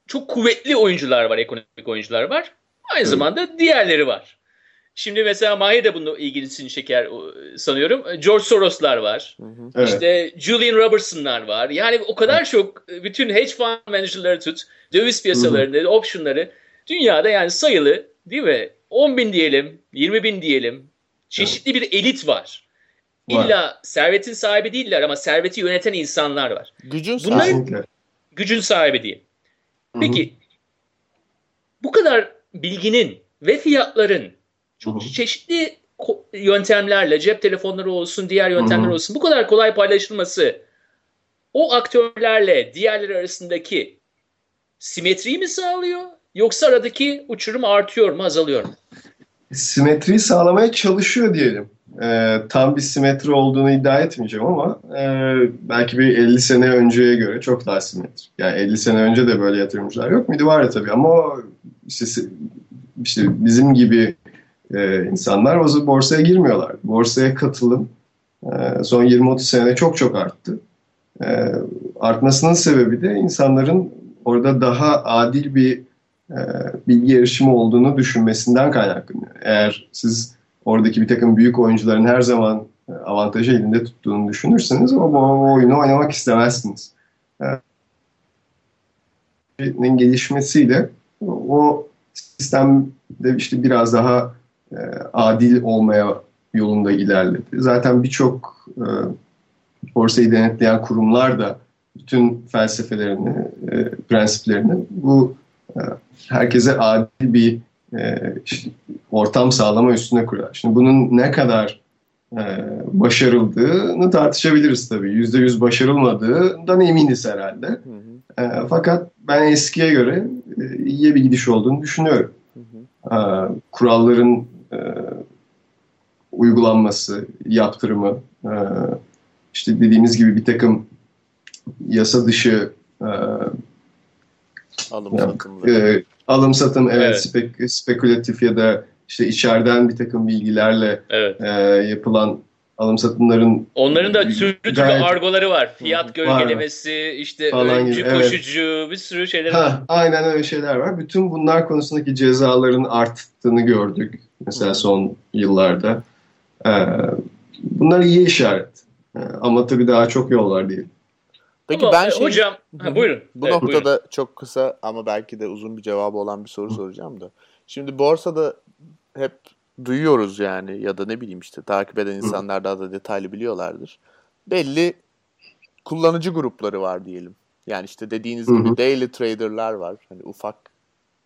çok kuvvetli oyuncular var, ekonomik oyuncular var. Aynı zamanda diğerleri var. Şimdi mesela Mahir de bunun ilgilisini çeker sanıyorum. George Soros'lar var. Evet. İşte Julian Robertson'lar var. Yani o kadar çok bütün hedge fund manager'ları tut, döviz piyasalarını, hı hı. optionları dünyada yani sayılı değil mi? 10 bin diyelim, 20 bin diyelim. Çeşitli evet. bir elit var. İlla var. servetin sahibi değiller ama serveti yöneten insanlar var. Gücün sahibi gücün sahibi diyeyim. Peki Hı-hı. bu kadar bilginin ve fiyatların çok Hı-hı. çeşitli yöntemlerle cep telefonları olsun diğer yöntemler Hı-hı. olsun bu kadar kolay paylaşılması o aktörlerle diğerleri arasındaki simetriyi mi sağlıyor yoksa aradaki uçurum artıyor mu azalıyor mu? Simetriyi sağlamaya çalışıyor diyelim e, tam bir simetri olduğunu iddia etmeyeceğim ama e, belki bir 50 sene önceye göre çok daha simetri. Yani 50 sene önce de böyle yatırımcılar yok muydu? Vardı tabii ama işte, işte bizim gibi e, insanlar o borsaya girmiyorlar. Borsaya katılım e, son 20-30 senede çok çok arttı. E, artmasının sebebi de insanların orada daha adil bir bilgi erişimi olduğunu düşünmesinden kaynaklanıyor. Eğer siz oradaki bir takım büyük oyuncuların her zaman e, avantajı elinde tuttuğunu düşünürseniz o, o oyunu oynamak istemezsiniz. E, gelişmesiyle o sistemde işte biraz daha e, adil olmaya yolunda ilerledi. Zaten birçok e, borsayı denetleyen kurumlar da bütün felsefelerini, e, prensiplerini bu e, herkese adil bir e, işte, ortam sağlama üstüne kuruyor. Şimdi bunun ne kadar e, başarıldığını tartışabiliriz tabii. Yüzde yüz başarılmadığından eminiz herhalde. Hı hı. E, fakat ben eskiye göre e, iyiye bir gidiş olduğunu düşünüyorum. Hı hı. E, kuralların e, uygulanması, yaptırımı, e, işte dediğimiz gibi bir takım yasa dışı e, alım satım, e, alım satım evet, evet. Spek, spekülatif ya da işte içeriden bir takım bilgilerle evet. e, yapılan alım satımların onların da türlü türlü gayet... argoları var. Fiyat gölgelemesi, var. işte Falan öncü, gibi. koşucu evet. bir sürü şeyler ha, var. Aynen öyle şeyler var. Bütün bunlar konusundaki cezaların arttığını gördük. Mesela son yıllarda. Ee, bunlar iyi işaret. Ee, ama tabii daha çok yol var değil. Peki ama, ben e, şey... Hocam, ha, buyurun. Bu evet, noktada buyurun. çok kısa ama belki de uzun bir cevabı olan bir soru soracağım da. Şimdi borsada hep duyuyoruz yani ya da ne bileyim işte takip eden insanlar daha da detaylı biliyorlardır. Belli kullanıcı grupları var diyelim. Yani işte dediğiniz gibi daily trader'lar var. Hani ufak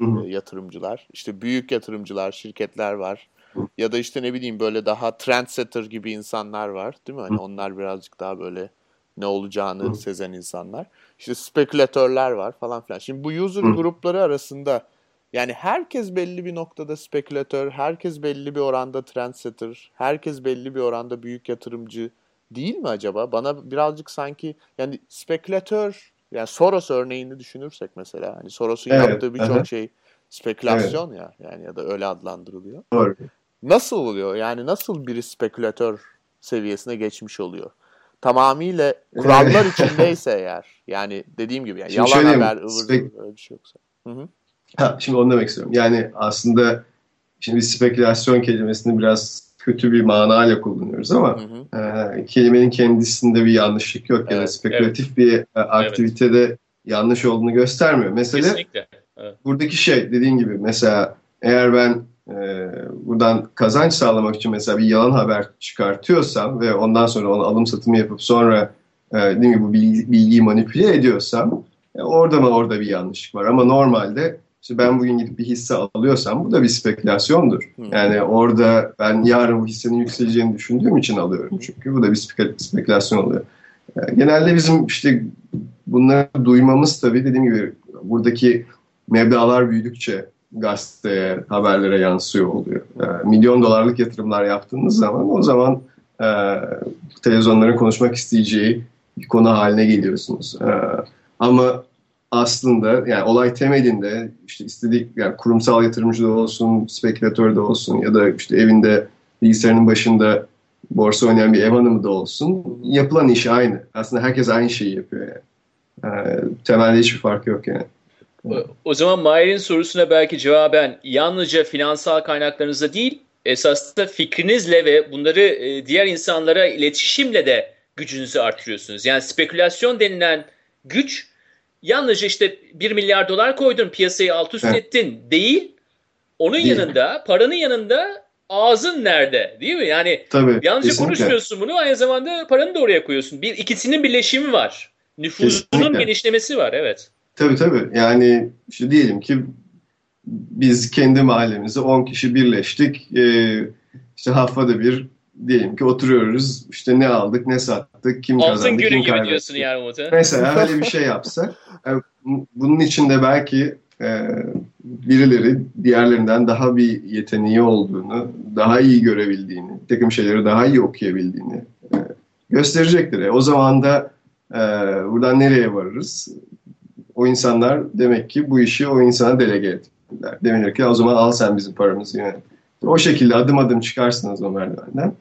e, yatırımcılar. İşte büyük yatırımcılar, şirketler var. Ya da işte ne bileyim böyle daha trendsetter gibi insanlar var. Değil mi? Hani onlar birazcık daha böyle ne olacağını sezen insanlar. İşte spekülatörler var falan filan. Şimdi bu user grupları arasında yani herkes belli bir noktada spekülatör, herkes belli bir oranda trendsetter, herkes belli bir oranda büyük yatırımcı değil mi acaba? Bana birazcık sanki yani spekülatör yani Soros örneğini düşünürsek mesela hani Soros'un evet, yaptığı birçok şey spekülasyon evet. ya yani ya da öyle adlandırılıyor. Doğru. Nasıl oluyor? Yani nasıl biri spekülatör seviyesine geçmiş oluyor? Tamamıyla kurallar içindeyse eğer yani dediğim gibi yani yalan haber ıvır spek- öyle bir şey yoksa. Ha, şimdi onu demek istiyorum. Yani aslında şimdi spekülasyon kelimesini biraz kötü bir manayla kullanıyoruz ama hı hı. E, kelimenin kendisinde bir yanlışlık yok evet, ya da spekülatif evet. bir e, aktivitede evet. yanlış olduğunu göstermiyor. Mesela Kesinlikle. Evet. buradaki şey dediğin gibi mesela eğer ben e, buradan kazanç sağlamak için mesela bir yalan haber çıkartıyorsam ve ondan sonra onu alım satımı yapıp sonra e, dediğim gibi bu bilgi, bilgiyi manipüle ediyorsam e, orada mı orada bir yanlışlık var ama normalde işte ben bugün gidip bir hisse alıyorsam bu da bir spekülasyondur. Yani orada ben yarın bu hissenin yükseleceğini düşündüğüm için alıyorum. Çünkü bu da bir spekülasyon oluyor. Yani genelde bizim işte bunları duymamız tabii dediğim gibi buradaki meblalar büyüdükçe gazeteye, haberlere yansıyor oluyor. Yani milyon dolarlık yatırımlar yaptığınız zaman o zaman e, televizyonların konuşmak isteyeceği bir konu haline geliyorsunuz. E, ama aslında yani olay temelinde işte istedik yani kurumsal yatırımcı da olsun, spekülatör de olsun ya da işte evinde bilgisayarının başında borsa oynayan bir ev hanımı da olsun yapılan iş aynı. Aslında herkes aynı şeyi yapıyor yani. yani temelde hiçbir fark yok yani. O zaman Mahir'in sorusuna belki cevaben yalnızca finansal kaynaklarınızla değil esasında fikrinizle ve bunları e, diğer insanlara iletişimle de gücünüzü artırıyorsunuz. Yani spekülasyon denilen güç yalnızca işte 1 milyar dolar koydun piyasayı alt üst evet. ettin değil. Onun değil. yanında paranın yanında ağzın nerede değil mi? Yani Tabii, yalnızca kesinlikle. konuşmuyorsun bunu aynı zamanda paranı da oraya koyuyorsun. Bir ikisinin birleşimi var. Nüfuzunun kesinlikle. genişlemesi var evet. Tabii tabii. Yani işte diyelim ki biz kendi mahallemizde 10 kişi birleştik. Ee, işte haftada bir diyelim ki oturuyoruz. işte ne aldık, ne sattık, kim Altın kazandı, kim kaybetti. diyorsun yani Umut'a. Mesela öyle bir şey yapsa. Yani bunun içinde belki e, birileri diğerlerinden daha bir yeteneği olduğunu, daha iyi görebildiğini, takım şeyleri daha iyi okuyabildiğini e, gösterecektir. E, o zaman da e, buradan nereye varırız? O insanlar demek ki bu işi o insana delege ettiler. Demilir ki o zaman al sen bizim paramızı yönet. O şekilde adım adım çıkarsınız o merdivenden.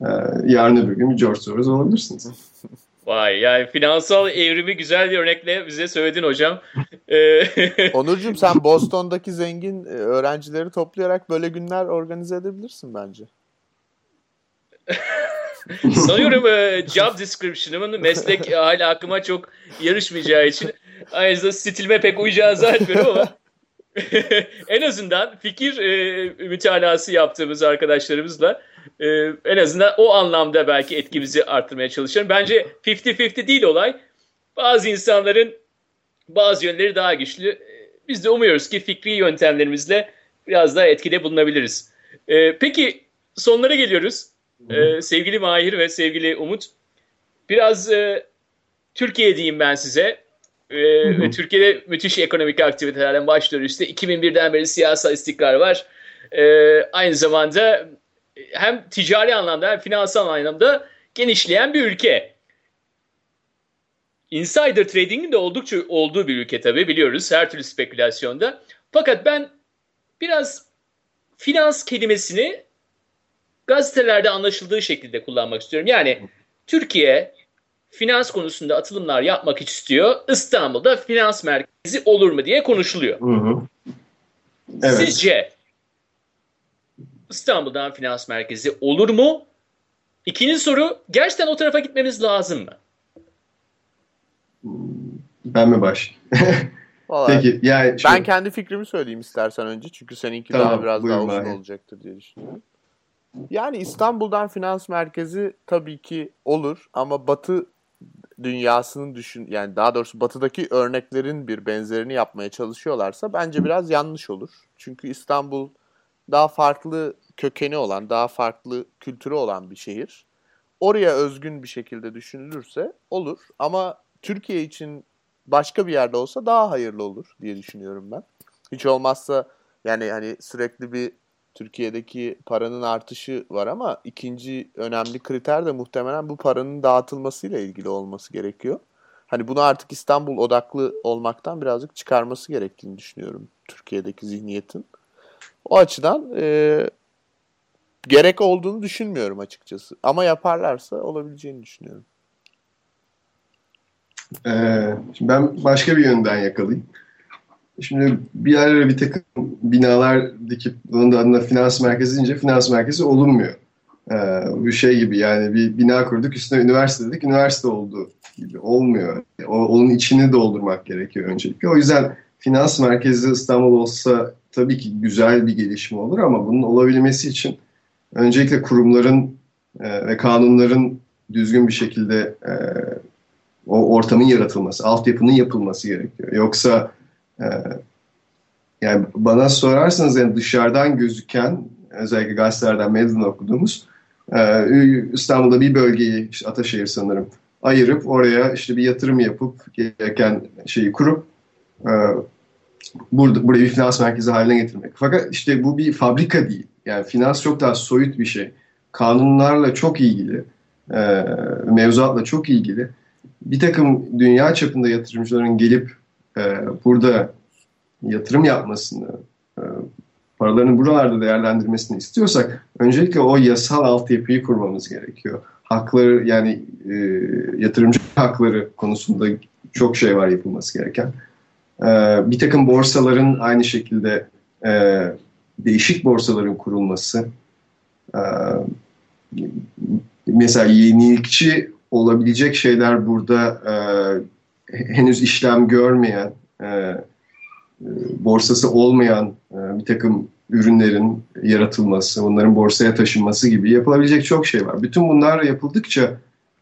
Ee, yarın öbür gün George Soros olabilirsiniz. Vay yani finansal evrimi güzel bir örnekle bize söyledin hocam. Ee, Onurcuğum sen Boston'daki zengin e, öğrencileri toplayarak böyle günler organize edebilirsin bence. Sanıyorum e, job description'ımın meslek e, hala aklıma çok yarışmayacağı için ayrıca stilime pek uyacağını zannetmiyorum ama en azından fikir e, mütalası yaptığımız arkadaşlarımızla e, en azından o anlamda belki etkimizi arttırmaya çalışıyorum. Bence 50-50 değil olay. Bazı insanların bazı yönleri daha güçlü. E, Biz de umuyoruz ki fikri yöntemlerimizle biraz daha etkide bulunabiliriz. E, peki sonlara geliyoruz. E, sevgili Mahir ve sevgili Umut. Biraz e, Türkiye diyeyim ben size. E, ve Türkiye'de müthiş ekonomik aktivitelerden başlıyor işte. 2001'den beri siyasal istikrar var. E, aynı zamanda hem ticari anlamda hem finansal anlamda genişleyen bir ülke. Insider trading'in de oldukça olduğu bir ülke tabii biliyoruz her türlü spekülasyonda. Fakat ben biraz finans kelimesini gazetelerde anlaşıldığı şekilde kullanmak istiyorum. Yani Türkiye finans konusunda atılımlar yapmak istiyor. İstanbul'da finans merkezi olur mu diye konuşuluyor. Hı hı. Evet. Sizce İstanbul'dan finans merkezi olur mu? İkinci soru gerçekten o tarafa gitmemiz lazım mı? Ben mi başlayayım? Vallahi Peki yani ben şimdi- kendi fikrimi söyleyeyim istersen önce. Çünkü seninki Tamam, daha biraz daha uzun Mahir. olacaktır diye düşünüyorum. Yani İstanbul'dan finans merkezi tabii ki olur ama Batı dünyasının düşün yani daha doğrusu batıdaki örneklerin bir benzerini yapmaya çalışıyorlarsa bence biraz yanlış olur. Çünkü İstanbul daha farklı kökeni olan, daha farklı kültürü olan bir şehir. Oraya özgün bir şekilde düşünülürse olur ama Türkiye için başka bir yerde olsa daha hayırlı olur diye düşünüyorum ben. Hiç olmazsa yani hani sürekli bir Türkiye'deki paranın artışı var ama ikinci önemli kriter de muhtemelen bu paranın dağıtılmasıyla ilgili olması gerekiyor. Hani bunu artık İstanbul odaklı olmaktan birazcık çıkarması gerektiğini düşünüyorum Türkiye'deki zihniyetin. O açıdan e, gerek olduğunu düşünmüyorum açıkçası. Ama yaparlarsa olabileceğini düşünüyorum. Ee, şimdi ben başka bir yönden yakalayayım. Şimdi bir yerlere bir takım binalar dikip bunun da adına finans merkezi deyince finans merkezi olunmuyor. Ee, bu şey gibi yani bir bina kurduk üstüne üniversite dedik üniversite oldu gibi olmuyor. O, onun içini doldurmak gerekiyor öncelikle. O yüzden finans merkezi İstanbul olsa tabii ki güzel bir gelişme olur ama bunun olabilmesi için öncelikle kurumların e, ve kanunların düzgün bir şekilde e, o ortamın yaratılması, altyapının yapılması gerekiyor. Yoksa e, yani bana sorarsanız yani dışarıdan gözüken özellikle gazetelerden medyadan okuduğumuz e, İstanbul'da bir bölgeyi işte Ataşehir sanırım ayırıp oraya işte bir yatırım yapıp gereken şeyi kurup e, burada burayı bir finans merkezi haline getirmek. Fakat işte bu bir fabrika değil. Yani finans çok daha soyut bir şey. Kanunlarla çok ilgili, e, mevzuatla çok ilgili bir takım dünya çapında yatırımcıların gelip e, burada yatırım yapmasını, e, paralarını buralarda değerlendirmesini istiyorsak öncelikle o yasal altyapıyı kurmamız gerekiyor. Hakları yani e, yatırımcı hakları konusunda çok şey var yapılması gereken. E, bir takım borsaların aynı şekilde e, değişik borsaların kurulması, e, mesela yenilikçi olabilecek şeyler burada e, henüz işlem görmeyen, e, e, borsası olmayan e, bir takım ürünlerin yaratılması, onların borsaya taşınması gibi yapılabilecek çok şey var. Bütün bunlar yapıldıkça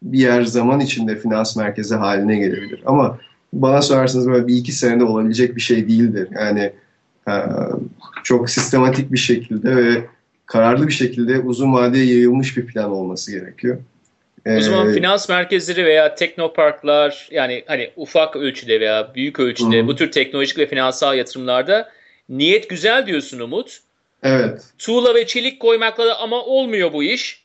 bir yer zaman içinde finans merkezi haline gelebilir. Ama bana sorarsanız böyle bir iki senede olabilecek bir şey değildir. Yani e, çok sistematik bir şekilde ve kararlı bir şekilde uzun vadeye yayılmış bir plan olması gerekiyor. O zaman Ee, finans merkezleri veya teknoparklar yani hani ufak ölçüde veya büyük ölçüde Hı. bu tür teknolojik ve finansal yatırımlarda niyet güzel diyorsun Umut. Evet, Tuğla ve çelik koymakla da ama olmuyor bu iş.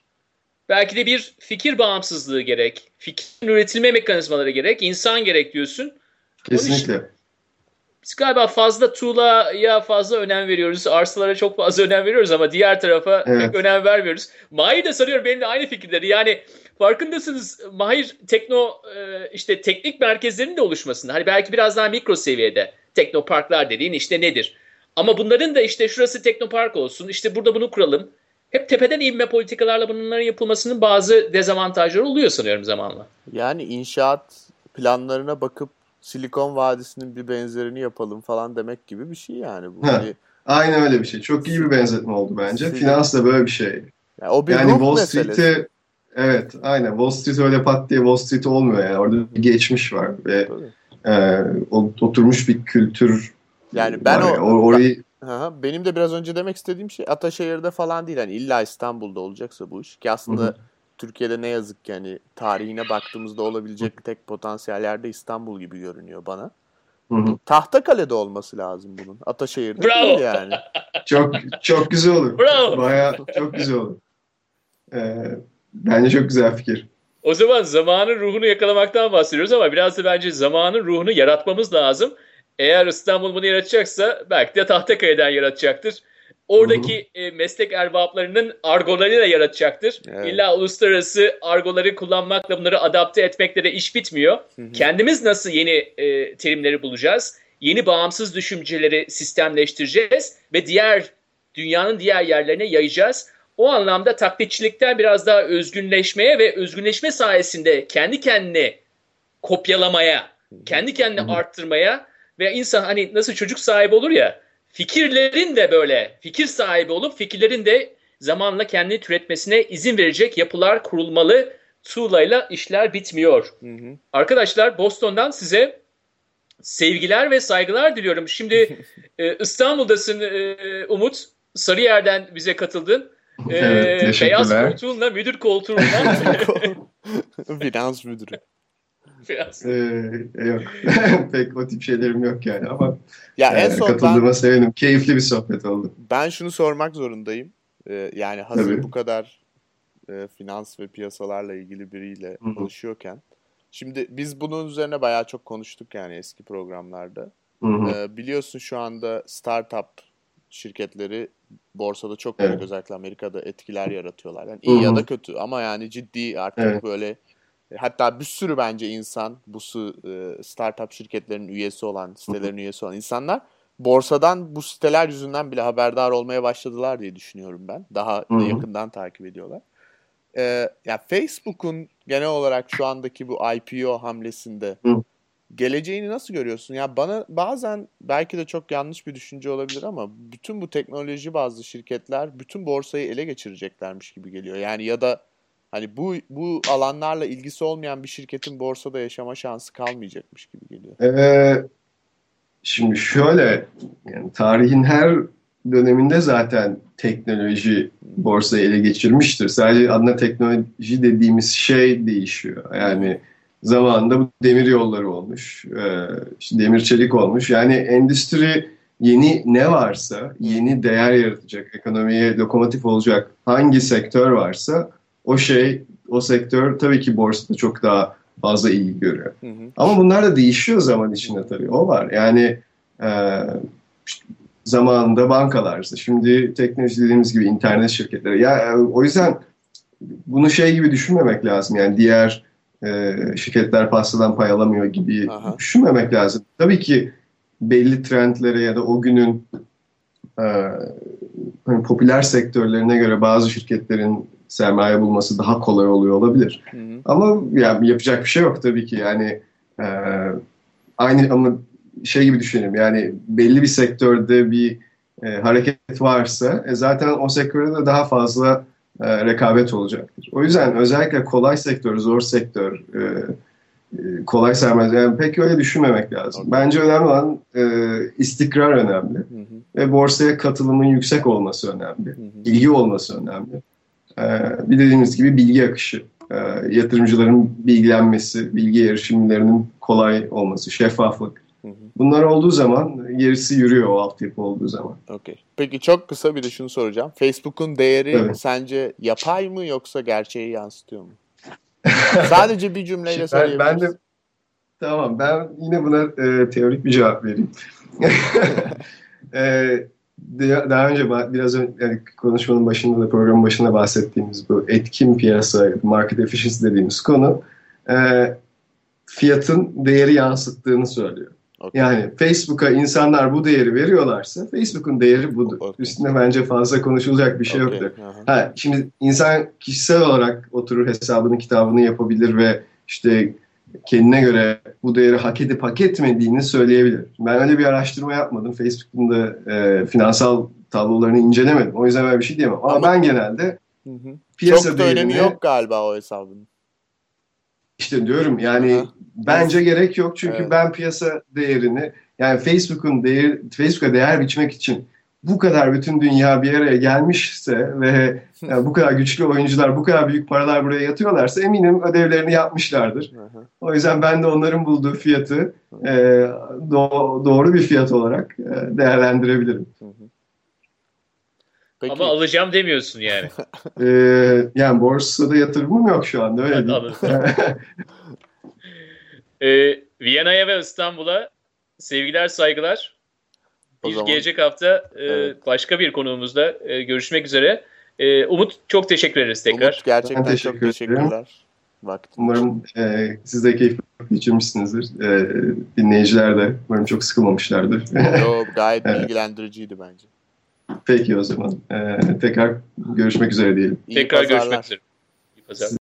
Belki de bir fikir bağımsızlığı gerek. Fikrin üretilme mekanizmaları gerek. insan gerek diyorsun. kesinlikle. biz galiba fazla tuğlaya fazla önem veriyoruz. Arsalara çok fazla önem veriyoruz ama diğer tarafa Evet. pek önem vermiyoruz. Mahir de sanıyorum benimle aynı fikirleri. Yani farkındasınız Mahir tekno e, işte teknik merkezlerinin de oluşmasında. Hani belki biraz daha mikro seviyede teknoparklar dediğin işte nedir? Ama bunların da işte şurası teknopark olsun, işte burada bunu kuralım. Hep tepeden inme politikalarla bunların yapılmasının bazı dezavantajları oluyor sanıyorum zamanla. Yani inşaat planlarına bakıp Silikon Vadisi'nin bir benzerini yapalım falan demek gibi bir şey yani. Bu Ha. hani- Aynen öyle bir şey. Çok iyi bir benzetme oldu bence. Sil- Finans da böyle bir şey. yani o bir yani Wall meselesi. Evet aynen Wall Street öyle pat diye Wall Street olmuyor yani. Orada bir geçmiş var ve e, oturmuş bir kültür Yani ben var. o, ya. O- orayı benim de biraz önce demek istediğim şey Ataşehir'de falan değil. Hani illa İstanbul'da olacaksa bu iş. Ki aslında. Türkiye'de ne yazık ki hani tarihine baktığımızda olabilecek tek potansiyel yerde İstanbul gibi görünüyor bana. Hı hı. Tahtakale'de olması lazım bunun. Ataşehir'de Bravo. değil yani. çok çok güzel olur. Bravo. Baya çok güzel olur. E, bence çok güzel fikir. O zaman zamanın ruhunu yakalamaktan bahsediyoruz ama biraz da bence zamanın ruhunu yaratmamız lazım. Eğer İstanbul bunu yaratacaksa belki de Tahtakale'den yaratacaktır. Oradaki e, meslek erbaplarının argolarıyla yaratacaktır. Evet. İlla uluslararası argoları kullanmakla bunları adapte etmekle de iş bitmiyor. Hı hı. Kendimiz nasıl yeni e, terimleri bulacağız? Yeni bağımsız düşünceleri sistemleştireceğiz ve diğer dünyanın diğer yerlerine yayacağız. O anlamda taklitçilikten biraz daha özgünleşmeye ve özgünleşme sayesinde kendi kendine kopyalamaya, kendi kendine Hı hı. arttırmaya ve insan hani nasıl çocuk sahibi olur ya fikirlerin de böyle fikir sahibi olup fikirlerin de zamanla kendini türetmesine izin verecek yapılar kurulmalı. Tuğlayla işler bitmiyor. Hı hı. Arkadaşlar Boston'dan size sevgiler ve saygılar diliyorum. Şimdi e, İstanbul'dasın e, Umut. Sarıyer'den bize katıldın. Evet, teşekkürler. beyaz koltuğunla, müdür koltuğundan Finans müdürü. biraz. E, yok. Pek o tip şeylerim yok yani ama Ya en e, son ben, katıldığıma sevindim. Keyifli bir sohbet oldu. ben şunu sormak zorundayım. Ee, yani hazır Tabii. bu kadar e, finans ve piyasalarla ilgili biriyle konuşuyorken. Şimdi biz bunun üzerine bayağı çok konuştuk yani eski programlarda. Hı hı. Ee, biliyorsun şu anda startup şirketleri borsada çok büyük Evet. özellikle Amerika'da etkiler yaratıyorlar. Yani iyi Hı ya da kötü ama yani ciddi artık Evet. böyle e, hatta bir sürü bence insan bu e, startup şirketlerin üyesi olan, sitelerin üyesi olan insanlar borsadan bu siteler yüzünden bile haberdar olmaya başladılar diye düşünüyorum ben. Daha Hı hı. yakından takip ediyorlar. Ee, ya Facebook'un genel olarak şu andaki bu IPO hamlesinde Hı. Geleceğini nasıl görüyorsun? Ya bana bazen belki de çok yanlış bir düşünce olabilir ama bütün bu teknoloji bazlı şirketler bütün borsayı ele geçireceklermiş gibi geliyor. Yani ya da hani bu bu alanlarla ilgisi olmayan bir şirketin borsada yaşama şansı kalmayacakmış gibi geliyor. Ee, şimdi şöyle yani tarihin her döneminde zaten teknoloji borsayı ele geçirmiştir. Sadece adına teknoloji dediğimiz şey değişiyor. Yani zamanında bu demir yolları olmuş, e, işte demir çelik olmuş. Yani endüstri yeni ne varsa, yeni değer yaratacak, ekonomiye lokomotif olacak hangi sektör varsa o şey, o sektör tabii ki borsada çok daha fazla ilgi görüyor. Hı hı. Ama bunlar da değişiyor zaman içinde tabii. O var. Yani e, işte zamanında bankalar, işte şimdi teknoloji dediğimiz gibi internet şirketleri. Ya e, o yüzden bunu şey gibi düşünmemek lazım. Yani diğer e, şirketler pastadan pay alamıyor gibi Aha. düşünmemek lazım. Tabii ki belli trendlere ya da o günün e, hani popüler sektörlerine göre bazı şirketlerin sermaye bulması daha kolay oluyor olabilir. Hı hı. Ama yani yapacak bir şey yok tabii ki. Yani e, aynı ama şey gibi düşünelim. Yani belli bir sektörde bir e, hareket varsa e, zaten o sektörde de daha fazla e, rekabet olacaktır. O yüzden özellikle kolay sektör, zor sektör, e, e, kolay sermaye yani pek öyle düşünmemek lazım. Bence önemli olan e, istikrar önemli Hı hı. ve borsaya katılımın yüksek olması önemli Hı hı. ilgi olması önemli. Ee, bir dediğimiz gibi bilgi akışı, yatırımcıların bilgilenmesi, bilgi erişimlerinin kolay olması, şeffaflık. Bunlar olduğu zaman gerisi yürüyor o altyapı olduğu zaman. Okey. Peki çok kısa bir de şunu soracağım. Facebook'un değeri Evet. sence yapay mı yoksa gerçeği yansıtıyor mu? Sadece bir cümleyle ben, ben de tamam ben yine buna e, teorik bir cevap vereyim. Ee, daha önce biraz önce, yani konuşmanın başında da programın başında bahsettiğimiz bu etkin piyasa, market efficiency dediğimiz konu e, fiyatın değeri yansıttığını söylüyor. Okay. Yani Facebook'a insanlar bu değeri veriyorlarsa Facebook'un değeri budur. Okay. Üstünde bence fazla konuşulacak bir şey okay. yoktur. Ha, şimdi insan kişisel olarak oturur hesabını kitabını yapabilir ve işte kendine göre bu değeri hak edip hak etmediğini söyleyebilir. Ben öyle bir araştırma yapmadım. Facebook'un da e, finansal tablolarını incelemedim. O yüzden ben bir şey diyemem. Ama, Ama ben genelde hı hı. piyasa Çok da değerini... önemi yok galiba o hesabın. İşte diyorum yani Aha. bence gerek yok çünkü evet. ben piyasa değerini yani Facebook'un değer Facebook'a değer biçmek için bu kadar bütün dünya bir araya gelmişse ve yani bu kadar güçlü oyuncular, bu kadar büyük paralar buraya yatıyorlarsa eminim ödevlerini yapmışlardır. O yüzden ben de onların bulduğu fiyatı e, do- doğru bir fiyat olarak e, değerlendirebilirim. Peki. Ama alacağım demiyorsun yani. ee, yani borsada yatırımım yok şu anda öyle değil. ee, Viyana'ya ve İstanbul'a sevgiler saygılar. Bir zaman... gelecek hafta e, evet. başka bir konuğumuzla e, görüşmek üzere. E, Umut çok teşekkür ederiz tekrar. Umut gerçekten teşekkür çok teşekkürler. Vaktin umarım e, siz de keyif geçirmişsinizdir. E, dinleyiciler de umarım çok sıkılmamışlardır. Yo, gayet bilgilendiriciydi bence. Peki o zaman. E, tekrar görüşmek üzere diyelim. İyi tekrar pazarlar. görüşmek üzere. İyi pazarlar.